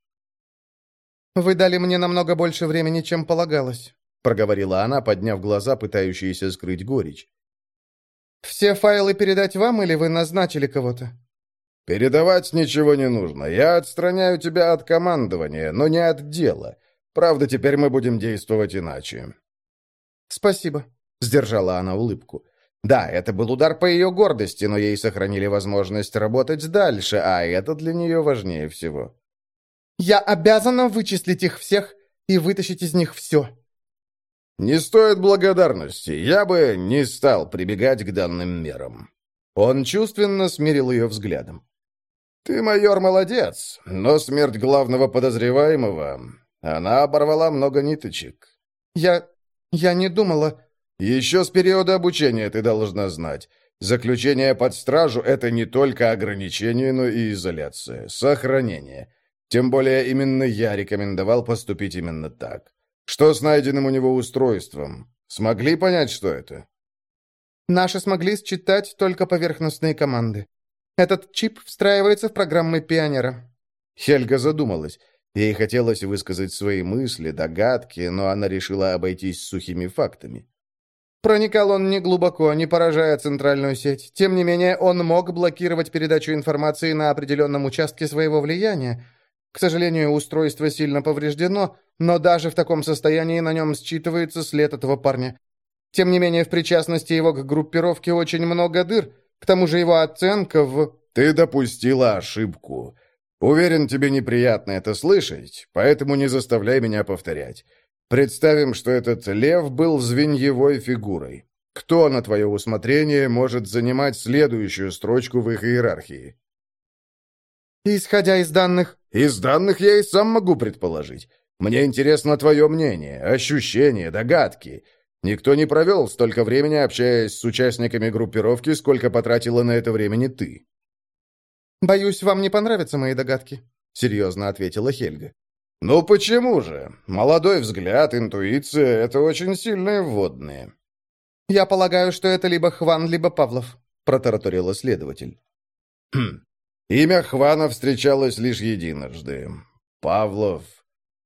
«Вы дали мне намного больше времени, чем полагалось», — проговорила она, подняв глаза, пытающиеся скрыть горечь. «Все файлы передать вам или вы назначили кого-то?» «Передавать ничего не нужно. Я отстраняю тебя от командования, но не от дела. Правда, теперь мы будем действовать иначе». «Спасибо», — сдержала она улыбку. Да, это был удар по ее гордости, но ей сохранили возможность работать дальше, а это для нее важнее всего. «Я обязана вычислить их всех и вытащить из них все». «Не стоит благодарности. Я бы не стал прибегать к данным мерам». Он чувственно смирил ее взглядом. «Ты, майор, молодец, но смерть главного подозреваемого... Она оборвала много ниточек». «Я... я не думала...» Еще с периода обучения ты должна знать. Заключение под стражу – это не только ограничение, но и изоляция, сохранение. Тем более именно я рекомендовал поступить именно так. Что с найденным у него устройством? Смогли понять, что это? Наши смогли считать только поверхностные команды. Этот чип встраивается в программы Пионера. Хельга задумалась. Ей хотелось высказать свои мысли, догадки, но она решила обойтись сухими фактами. Проникал он не глубоко, не поражая центральную сеть. Тем не менее, он мог блокировать передачу информации на определенном участке своего влияния. К сожалению, устройство сильно повреждено, но даже в таком состоянии на нем считывается след этого парня. Тем не менее, в причастности его к группировке очень много дыр. К тому же его оценка в... «Ты допустила ошибку. Уверен, тебе неприятно это слышать, поэтому не заставляй меня повторять. Представим, что этот лев был звеньевой фигурой. Кто, на твое усмотрение, может занимать следующую строчку в их иерархии? Исходя из данных... Из данных я и сам могу предположить. Мне интересно твое мнение, ощущения, догадки. Никто не провел столько времени, общаясь с участниками группировки, сколько потратила на это времени ты. «Боюсь, вам не понравятся мои догадки», — серьезно ответила Хельга. «Ну почему же? Молодой взгляд, интуиция — это очень сильные вводные». «Я полагаю, что это либо Хван, либо Павлов», — протараторила следователь. «Хм. Имя Хвана встречалось лишь единожды. Павлов...»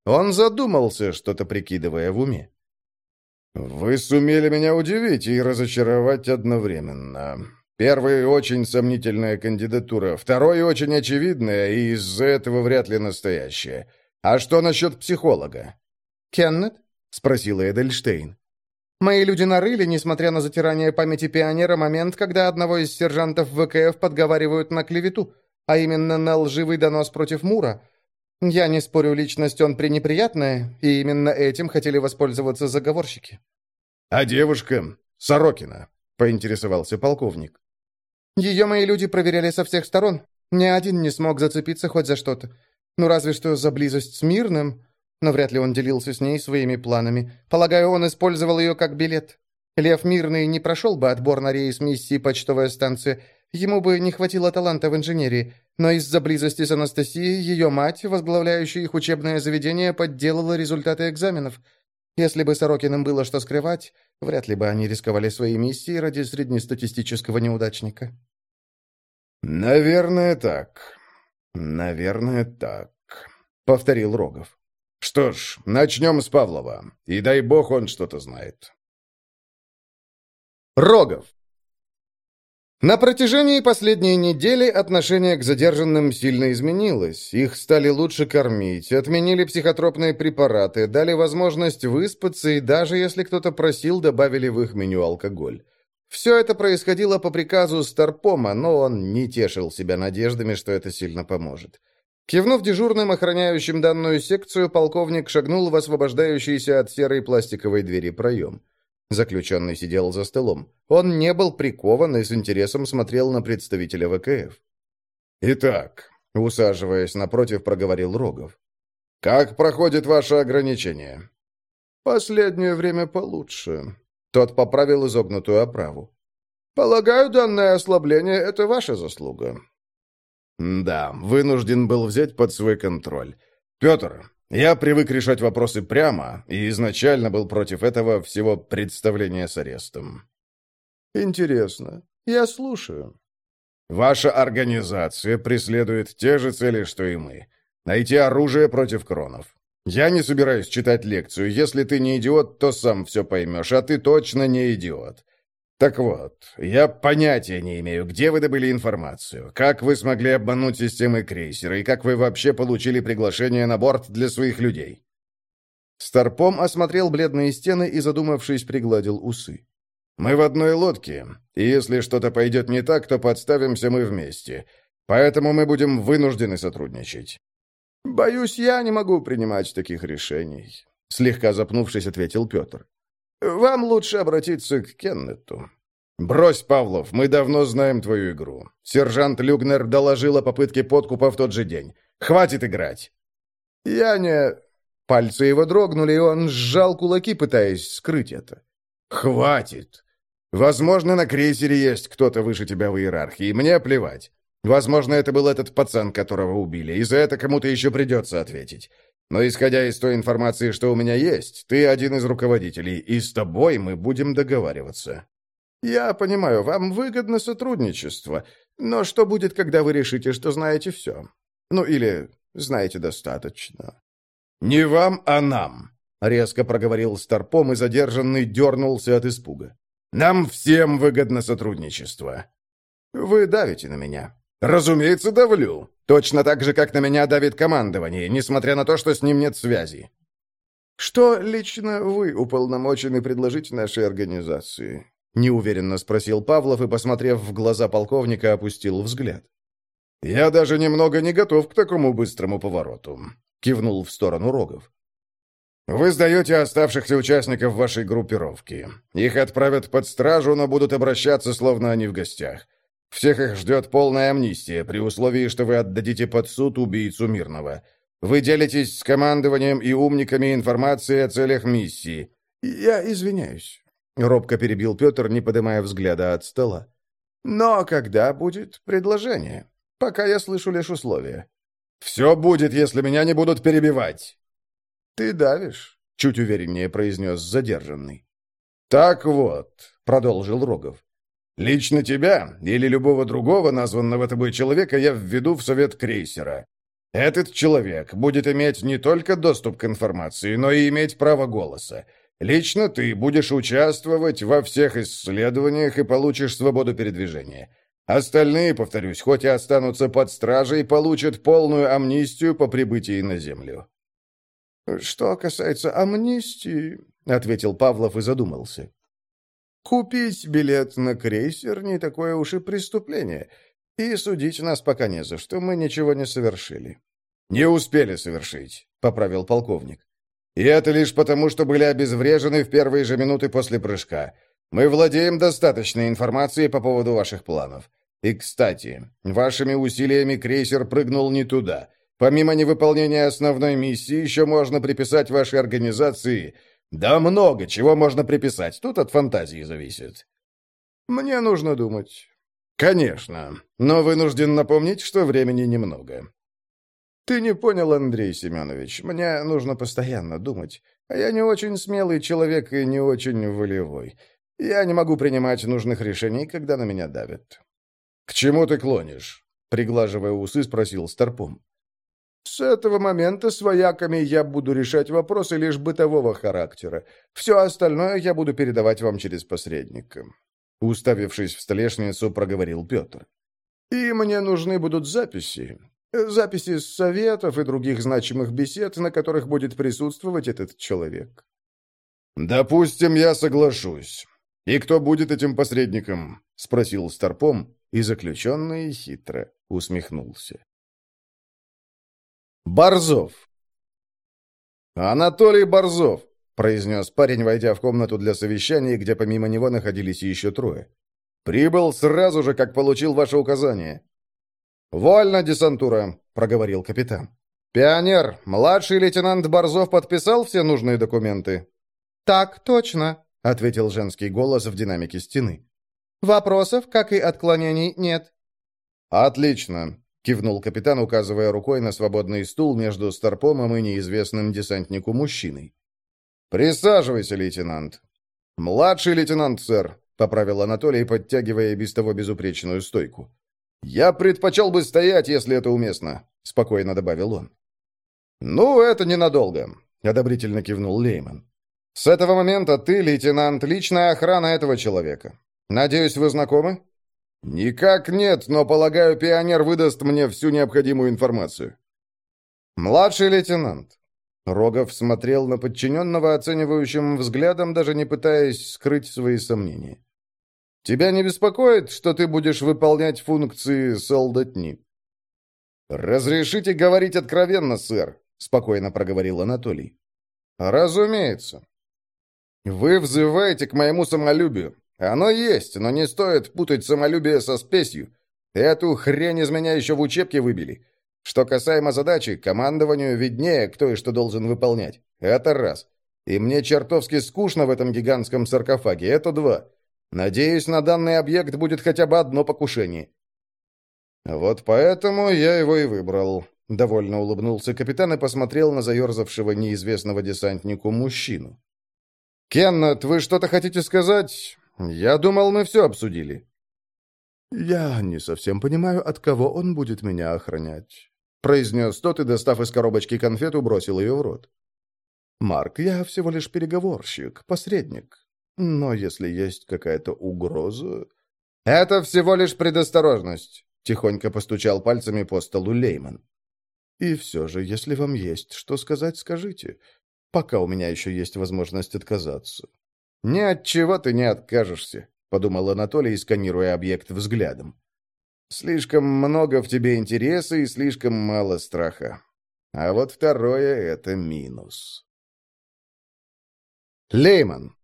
Он задумался, что-то прикидывая в уме. «Вы сумели меня удивить и разочаровать одновременно. Первый — очень сомнительная кандидатура, второй — очень очевидная и из-за этого вряд ли настоящая. «А что насчет психолога?» «Кеннет?» — спросила Эдельштейн. «Мои люди нарыли, несмотря на затирание памяти пионера, момент, когда одного из сержантов ВКФ подговаривают на клевету, а именно на лживый донос против Мура. Я не спорю, личность он пренеприятная, и именно этим хотели воспользоваться заговорщики». «А девушка? Сорокина?» — поинтересовался полковник. «Ее мои люди проверяли со всех сторон. Ни один не смог зацепиться хоть за что-то. Ну, разве что за близость с Мирным, но вряд ли он делился с ней своими планами. Полагаю, он использовал ее как билет. Лев Мирный не прошел бы отбор на рейс миссии «Почтовая станция», Ему бы не хватило таланта в инженерии, но из-за близости с Анастасией ее мать, возглавляющая их учебное заведение, подделала результаты экзаменов. Если бы Сорокиным было что скрывать, вряд ли бы они рисковали своей миссией ради среднестатистического неудачника. «Наверное, так», «Наверное, так», — повторил Рогов. «Что ж, начнем с Павлова, и дай бог он что-то знает». Рогов. На протяжении последней недели отношение к задержанным сильно изменилось. Их стали лучше кормить, отменили психотропные препараты, дали возможность выспаться и даже если кто-то просил, добавили в их меню алкоголь. Все это происходило по приказу Старпома, но он не тешил себя надеждами, что это сильно поможет. Кивнув дежурным, охраняющим данную секцию, полковник шагнул в освобождающийся от серой пластиковой двери проем. Заключенный сидел за столом. Он не был прикован и с интересом смотрел на представителя ВКФ. «Итак», — усаживаясь напротив, проговорил Рогов. «Как проходит ваше ограничение?» «Последнее время получше», тот поправил изогнутую оправу. «Полагаю, данное ослабление — это ваша заслуга». «Да, вынужден был взять под свой контроль. Петр, я привык решать вопросы прямо и изначально был против этого всего представления с арестом». «Интересно. Я слушаю». «Ваша организация преследует те же цели, что и мы. Найти оружие против кронов. «Я не собираюсь читать лекцию. Если ты не идиот, то сам все поймешь, а ты точно не идиот. Так вот, я понятия не имею, где вы добыли информацию, как вы смогли обмануть системы крейсера и как вы вообще получили приглашение на борт для своих людей». Старпом осмотрел бледные стены и, задумавшись, пригладил усы. «Мы в одной лодке, и если что-то пойдет не так, то подставимся мы вместе. Поэтому мы будем вынуждены сотрудничать. «Боюсь, я не могу принимать таких решений», — слегка запнувшись, ответил Петр. «Вам лучше обратиться к Кеннету». «Брось, Павлов, мы давно знаем твою игру. Сержант Люгнер доложил о попытке подкупа в тот же день. Хватит играть!» «Я не...» Пальцы его дрогнули, и он сжал кулаки, пытаясь скрыть это. «Хватит! Возможно, на крейсере есть кто-то выше тебя в иерархии. Мне плевать. Возможно, это был этот пацан, которого убили, и за это кому-то еще придется ответить. Но исходя из той информации, что у меня есть, ты один из руководителей, и с тобой мы будем договариваться». «Я понимаю, вам выгодно сотрудничество, но что будет, когда вы решите, что знаете все? Ну, или знаете достаточно?» «Не вам, а нам», — резко проговорил Старпом, и задержанный дернулся от испуга. Нам всем выгодно сотрудничество. Вы давите на меня. Разумеется, давлю. Точно так же, как на меня давит командование, несмотря на то, что с ним нет связи. Что лично вы уполномочены предложить нашей организации? Неуверенно спросил Павлов и, посмотрев в глаза полковника, опустил взгляд. «Я даже немного не готов к такому быстрому повороту», — кивнул в сторону Рогов. «Вы сдаете оставшихся участников вашей группировки. Их отправят под стражу, но будут обращаться, словно они в гостях. Всех их ждет полная амнистия, при условии, что вы отдадите под суд убийцу Мирного. Вы делитесь с командованием и умниками информацией о целях миссии. Я извиняюсь. Робко перебил Петр, не поднимая взгляда от стола. «Но когда будет предложение? Пока я слышу лишь условия». «Все будет, если меня не будут перебивать». «Ты давишь», — чуть увереннее произнес задержанный. «Так вот», — продолжил Рогов, — «лично тебя или любого другого названного тобой человека я введу в совет крейсера. Этот человек будет иметь не только доступ к информации, но и иметь право голоса. Лично ты будешь участвовать во всех исследованиях и получишь свободу передвижения. Остальные, повторюсь, хоть и останутся под стражей, получат полную амнистию по прибытии на Землю». «Что касается амнистии», — ответил Павлов и задумался. «Купить билет на крейсер не такое уж и преступление, и судить нас пока не за что, мы ничего не совершили». «Не успели совершить», — поправил полковник. И это лишь потому, что были обезврежены в первые же минуты после прыжка. Мы владеем достаточной информацией по поводу ваших планов. И, кстати, вашими усилиями крейсер прыгнул не туда. Помимо невыполнения основной миссии, еще можно приписать вашей организации... Да много чего можно приписать, тут от фантазии зависит. Мне нужно думать. Конечно, но вынужден напомнить, что времени немного. «Ты не понял, Андрей Семенович. Мне нужно постоянно думать. А я не очень смелый человек и не очень волевой. Я не могу принимать нужных решений, когда на меня давят». «К чему ты клонишь?» Приглаживая усы, спросил Старпом. «С этого момента с вояками я буду решать вопросы лишь бытового характера. Все остальное я буду передавать вам через посредника». Уставившись в столешницу, проговорил Петр. «И мне нужны будут записи. Записи с советов и других значимых бесед, на которых будет присутствовать этот человек. «Допустим, я соглашусь. И кто будет этим посредником?» — спросил Старпом, и заключенный хитро усмехнулся. «Борзов!» «Анатолий Борзов!» — произнес парень, войдя в комнату для совещания, где помимо него находились еще трое. «Прибыл сразу же, как получил ваше указание. «Вольно, десантура», — проговорил капитан. «Пионер, младший лейтенант Борзов подписал все нужные документы?» «Так точно», — ответил женский голос в динамике стены. «Вопросов, как и отклонений, нет». «Отлично», — кивнул капитан, указывая рукой на свободный стул между Старпомом и неизвестным десантнику мужчиной. «Присаживайся, лейтенант». «Младший лейтенант, сэр», — поправил Анатолий, подтягивая без того безупречную стойку. «Я предпочел бы стоять, если это уместно», — спокойно добавил он. «Ну, это ненадолго», — одобрительно кивнул Лейман. «С этого момента ты, лейтенант, личная охрана этого человека. Надеюсь, вы знакомы?» «Никак нет, но, полагаю, пионер выдаст мне всю необходимую информацию». «Младший лейтенант». Рогов смотрел на подчиненного оценивающим взглядом, даже не пытаясь скрыть свои сомнения. Тебя не беспокоит, что ты будешь выполнять функции солдатни?» «Разрешите говорить откровенно, сэр», — спокойно проговорил Анатолий. «Разумеется. Вы взываете к моему самолюбию. Оно есть, но не стоит путать самолюбие со спесью. Эту хрень из меня еще в учебке выбили. Что касаемо задачи, командованию виднее, кто и что должен выполнять. Это раз. И мне чертовски скучно в этом гигантском саркофаге. Это два. Надеюсь, на данный объект будет хотя бы одно покушение. Вот поэтому я его и выбрал. Довольно улыбнулся капитан и посмотрел на заерзавшего неизвестного десантнику мужчину. «Кеннет, вы что-то хотите сказать? Я думал, мы все обсудили». «Я не совсем понимаю, от кого он будет меня охранять», — произнес тот и, достав из коробочки конфету, бросил ее в рот. «Марк, я всего лишь переговорщик, посредник. Но если есть какая-то угроза... «Это всего лишь предосторожность», — тихонько постучал пальцами по столу Лейман. «И все же, если вам есть что сказать, скажите, пока у меня еще есть возможность отказаться». «Ни от чего ты не откажешься», — подумал Анатолий, сканируя объект взглядом. «Слишком много в тебе интереса и слишком мало страха. А вот второе — это минус». Лейман.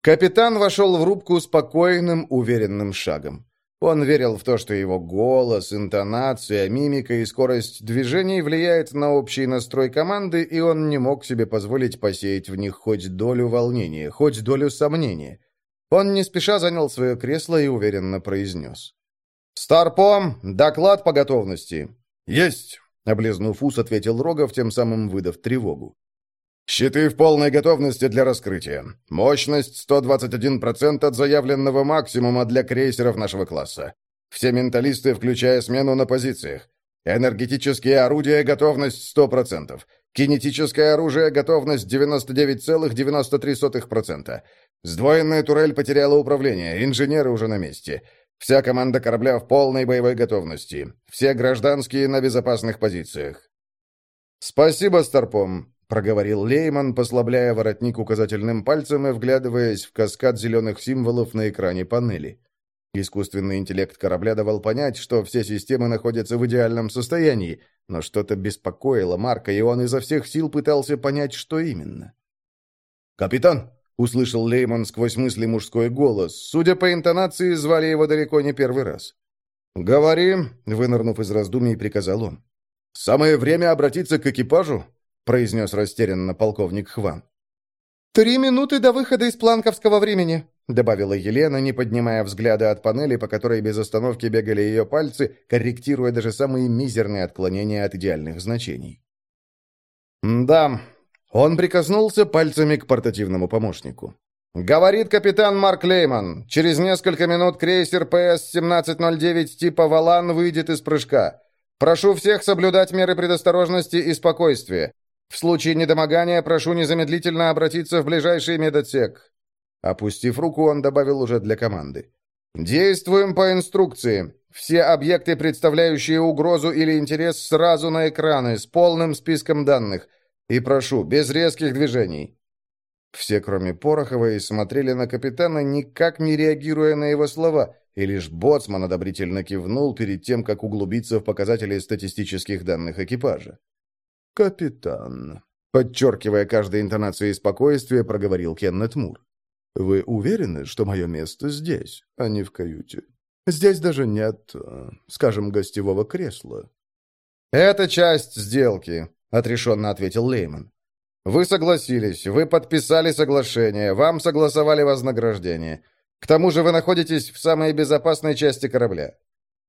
Капитан вошел в рубку спокойным, уверенным шагом. Он верил в то, что его голос, интонация, мимика и скорость движений влияет на общий настрой команды, и он не мог себе позволить посеять в них хоть долю волнения, хоть долю сомнения. Он не спеша занял свое кресло и уверенно произнес. «Старпом, доклад по готовности». «Есть!» — облизнув ус, ответил Рогов, тем самым выдав тревогу. Щиты в полной готовности для раскрытия. Мощность 121% от заявленного максимума для крейсеров нашего класса. Все менталисты, включая смену на позициях. Энергетические орудия готовность 100%. Кинетическое оружие готовность 99,93%. Сдвоенная турель потеряла управление, инженеры уже на месте. Вся команда корабля в полной боевой готовности. Все гражданские на безопасных позициях. «Спасибо, Старпом проговорил Лейман, послабляя воротник указательным пальцем и вглядываясь в каскад зеленых символов на экране панели. Искусственный интеллект корабля давал понять, что все системы находятся в идеальном состоянии, но что-то беспокоило Марка, и он изо всех сил пытался понять, что именно. «Капитан!» — услышал Лейман сквозь мысли мужской голос. Судя по интонации, звали его далеко не первый раз. «Говори», — вынырнув из раздумий, приказал он. «Самое время обратиться к экипажу?» Произнес растерянно полковник Хван. «Три минуты до выхода из планковского времени», добавила Елена, не поднимая взгляда от панели, по которой без остановки бегали ее пальцы, корректируя даже самые мизерные отклонения от идеальных значений. «Да». Он прикоснулся пальцами к портативному помощнику. «Говорит капитан Марк Лейман. Через несколько минут крейсер ПС-1709 типа «Валан» выйдет из прыжка. Прошу всех соблюдать меры предосторожности и спокойствия. В случае недомогания прошу незамедлительно обратиться в ближайший медотсек». Опустив руку, он добавил уже для команды. «Действуем по инструкции. Все объекты, представляющие угрозу или интерес, сразу на экраны с полным списком данных. И прошу, без резких движений». Все, кроме Пороховой, смотрели на капитана, никак не реагируя на его слова, и лишь Боцман одобрительно кивнул перед тем, как углубиться в показатели статистических данных экипажа. «Капитан», — подчеркивая каждой интонацией спокойствия, проговорил Кеннет Мур. «Вы уверены, что мое место здесь, а не в каюте? Здесь даже нет, э, скажем, гостевого кресла». «Это часть сделки», — отрешенно ответил Лейман. «Вы согласились, вы подписали соглашение, вам согласовали вознаграждение. К тому же вы находитесь в самой безопасной части корабля».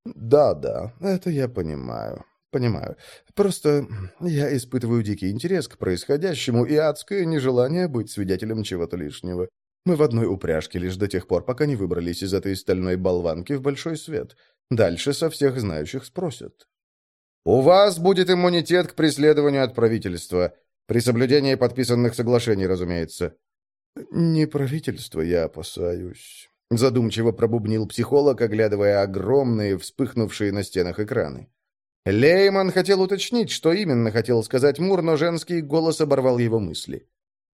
«Да-да, это я понимаю. «Понимаю. Просто я испытываю дикий интерес к происходящему и адское нежелание быть свидетелем чего-то лишнего. Мы в одной упряжке лишь до тех пор, пока не выбрались из этой стальной болванки в большой свет. Дальше со всех знающих спросят». «У вас будет иммунитет к преследованию от правительства. При соблюдении подписанных соглашений, разумеется». «Не правительство, я опасаюсь», — задумчиво пробубнил психолог, оглядывая огромные, вспыхнувшие на стенах экраны. Лейман хотел уточнить, что именно хотел сказать Мур, но женский голос оборвал его мысли.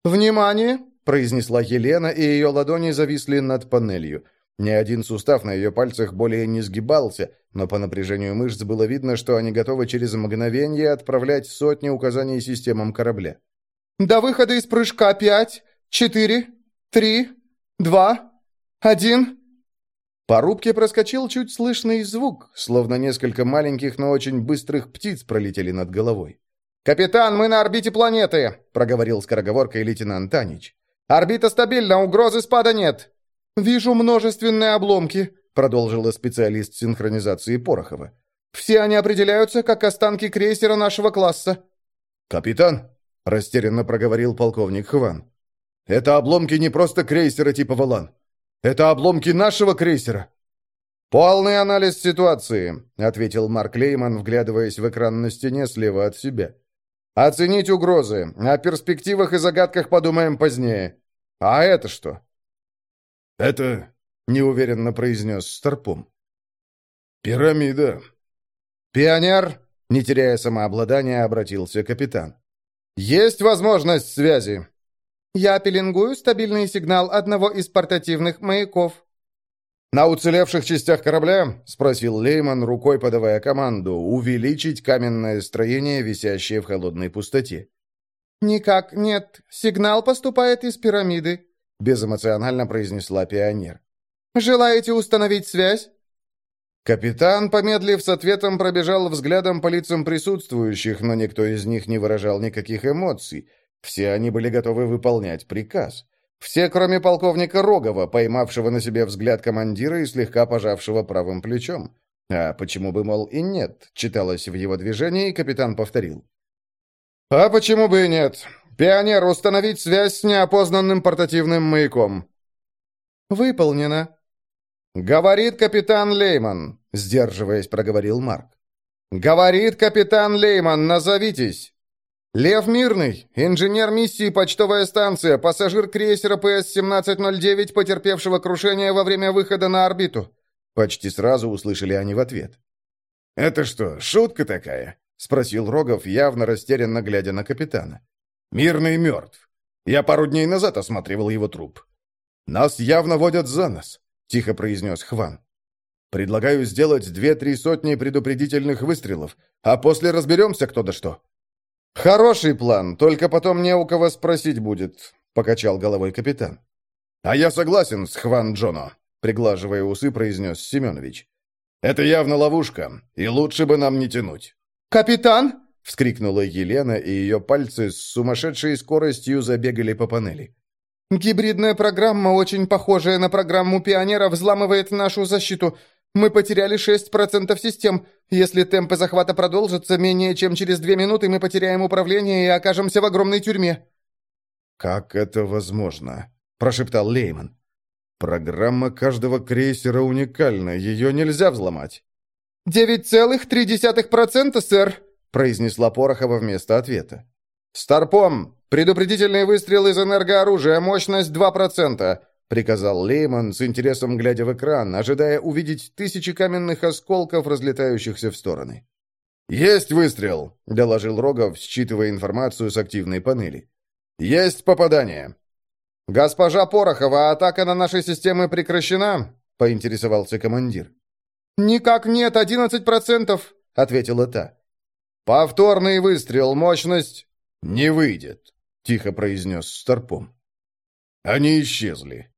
«Внимание!» — произнесла Елена, и ее ладони зависли над панелью. Ни один сустав на ее пальцах более не сгибался, но по напряжению мышц было видно, что они готовы через мгновение отправлять сотни указаний системам корабля. «До выхода из прыжка пять, четыре, три, два, один...» По рубке проскочил чуть слышный звук, словно несколько маленьких, но очень быстрых птиц пролетели над головой. «Капитан, мы на орбите планеты!» — проговорил скороговоркой лейтенант Танич. «Орбита стабильна, угрозы спада нет!» «Вижу множественные обломки», — продолжила специалист синхронизации Порохова. «Все они определяются как останки крейсера нашего класса». «Капитан», — растерянно проговорил полковник Хван, — «это обломки не просто крейсера типа «Валан». Это обломки нашего крейсера!» «Полный анализ ситуации», — ответил Марк Лейман, вглядываясь в экран на стене слева от себя. «Оценить угрозы. О перспективах и загадках подумаем позднее». А это что?» «Это...» — неуверенно произнес Старпом. «Пирамида». «Пионер!» — не теряя самообладания, обратился капитан. «Есть возможность связи!» «Я пеленгую стабильный сигнал одного из портативных маяков». «На уцелевших частях корабля?» — спросил Лейман, рукой подавая команду увеличить каменное строение, висящее в холодной пустоте. «Никак нет. Сигнал поступает из пирамиды», — безэмоционально произнесла пионер. «Желаете установить связь?» Капитан, помедлив с ответом, пробежал взглядом по лицам присутствующих, но никто из них не выражал никаких эмоций. Все они были готовы выполнять приказ. Все, кроме полковника Рогова, поймавшего на себе взгляд командира и слегка пожавшего правым плечом. А почему бы, мол, и нет, читалось в его движении, и капитан повторил. «А почему бы и нет? Пионер, установить связь с неопознанным портативным маяком». «Выполнено», «Говорит капитан Лейман», — сдерживаясь, проговорил Марк. «Говорит капитан Лейман, назовитесь!» «Лев Мирный, инженер миссии «Почтовая станция», пассажир крейсера ПС-1709, потерпевшего крушение во время выхода на орбиту». Почти сразу услышали они в ответ. «Это что, шутка такая?» — спросил Рогов, явно растерянно глядя на капитана. «Мирный мертв. Я пару дней назад осматривал его труп. Нас явно водят за нос. — тихо произнес Хван. «Предлагаю сделать две-три сотни предупредительных выстрелов, а после разберемся кто да что». «Хороший план, только потом не у кого спросить будет», — покачал головой капитан. «А я согласен с Хван Джоно», — приглаживая усы, произнес Семенович. «Это явно ловушка, и лучше бы нам не тянуть». «Капитан!» — вскрикнула Елена, и ее пальцы с сумасшедшей скоростью забегали по панели. Гибридная программа, очень похожая на программу «Пионера», взламывает нашу защиту. Мы потеряли 6% систем. Если темпы захвата продолжатся, менее чем через две минуты мы потеряем управление и окажемся в огромной тюрьме». «Как это возможно?» – прошептал Лейман. «Программа каждого крейсера уникальна, ее нельзя взломать». «Девять целых три десятых процента, сэр», – произнесла Порохова вместо ответа. «Старпом, «Предупредительный выстрел из энергооружия, мощность 2%, — приказал Лейман с интересом глядя в экран, ожидая увидеть тысячи каменных осколков, разлетающихся в стороны. «Есть выстрел!» — доложил Рогов, считывая информацию с активной панели. «Есть попадание!» «Госпожа Порохова, атака на наши системы прекращена?» — поинтересовался командир. «Никак нет, одиннадцать процентов», — ответила та. «Повторный выстрел, мощность...» «Не выйдет», тихо произнес Старпом. Они исчезли.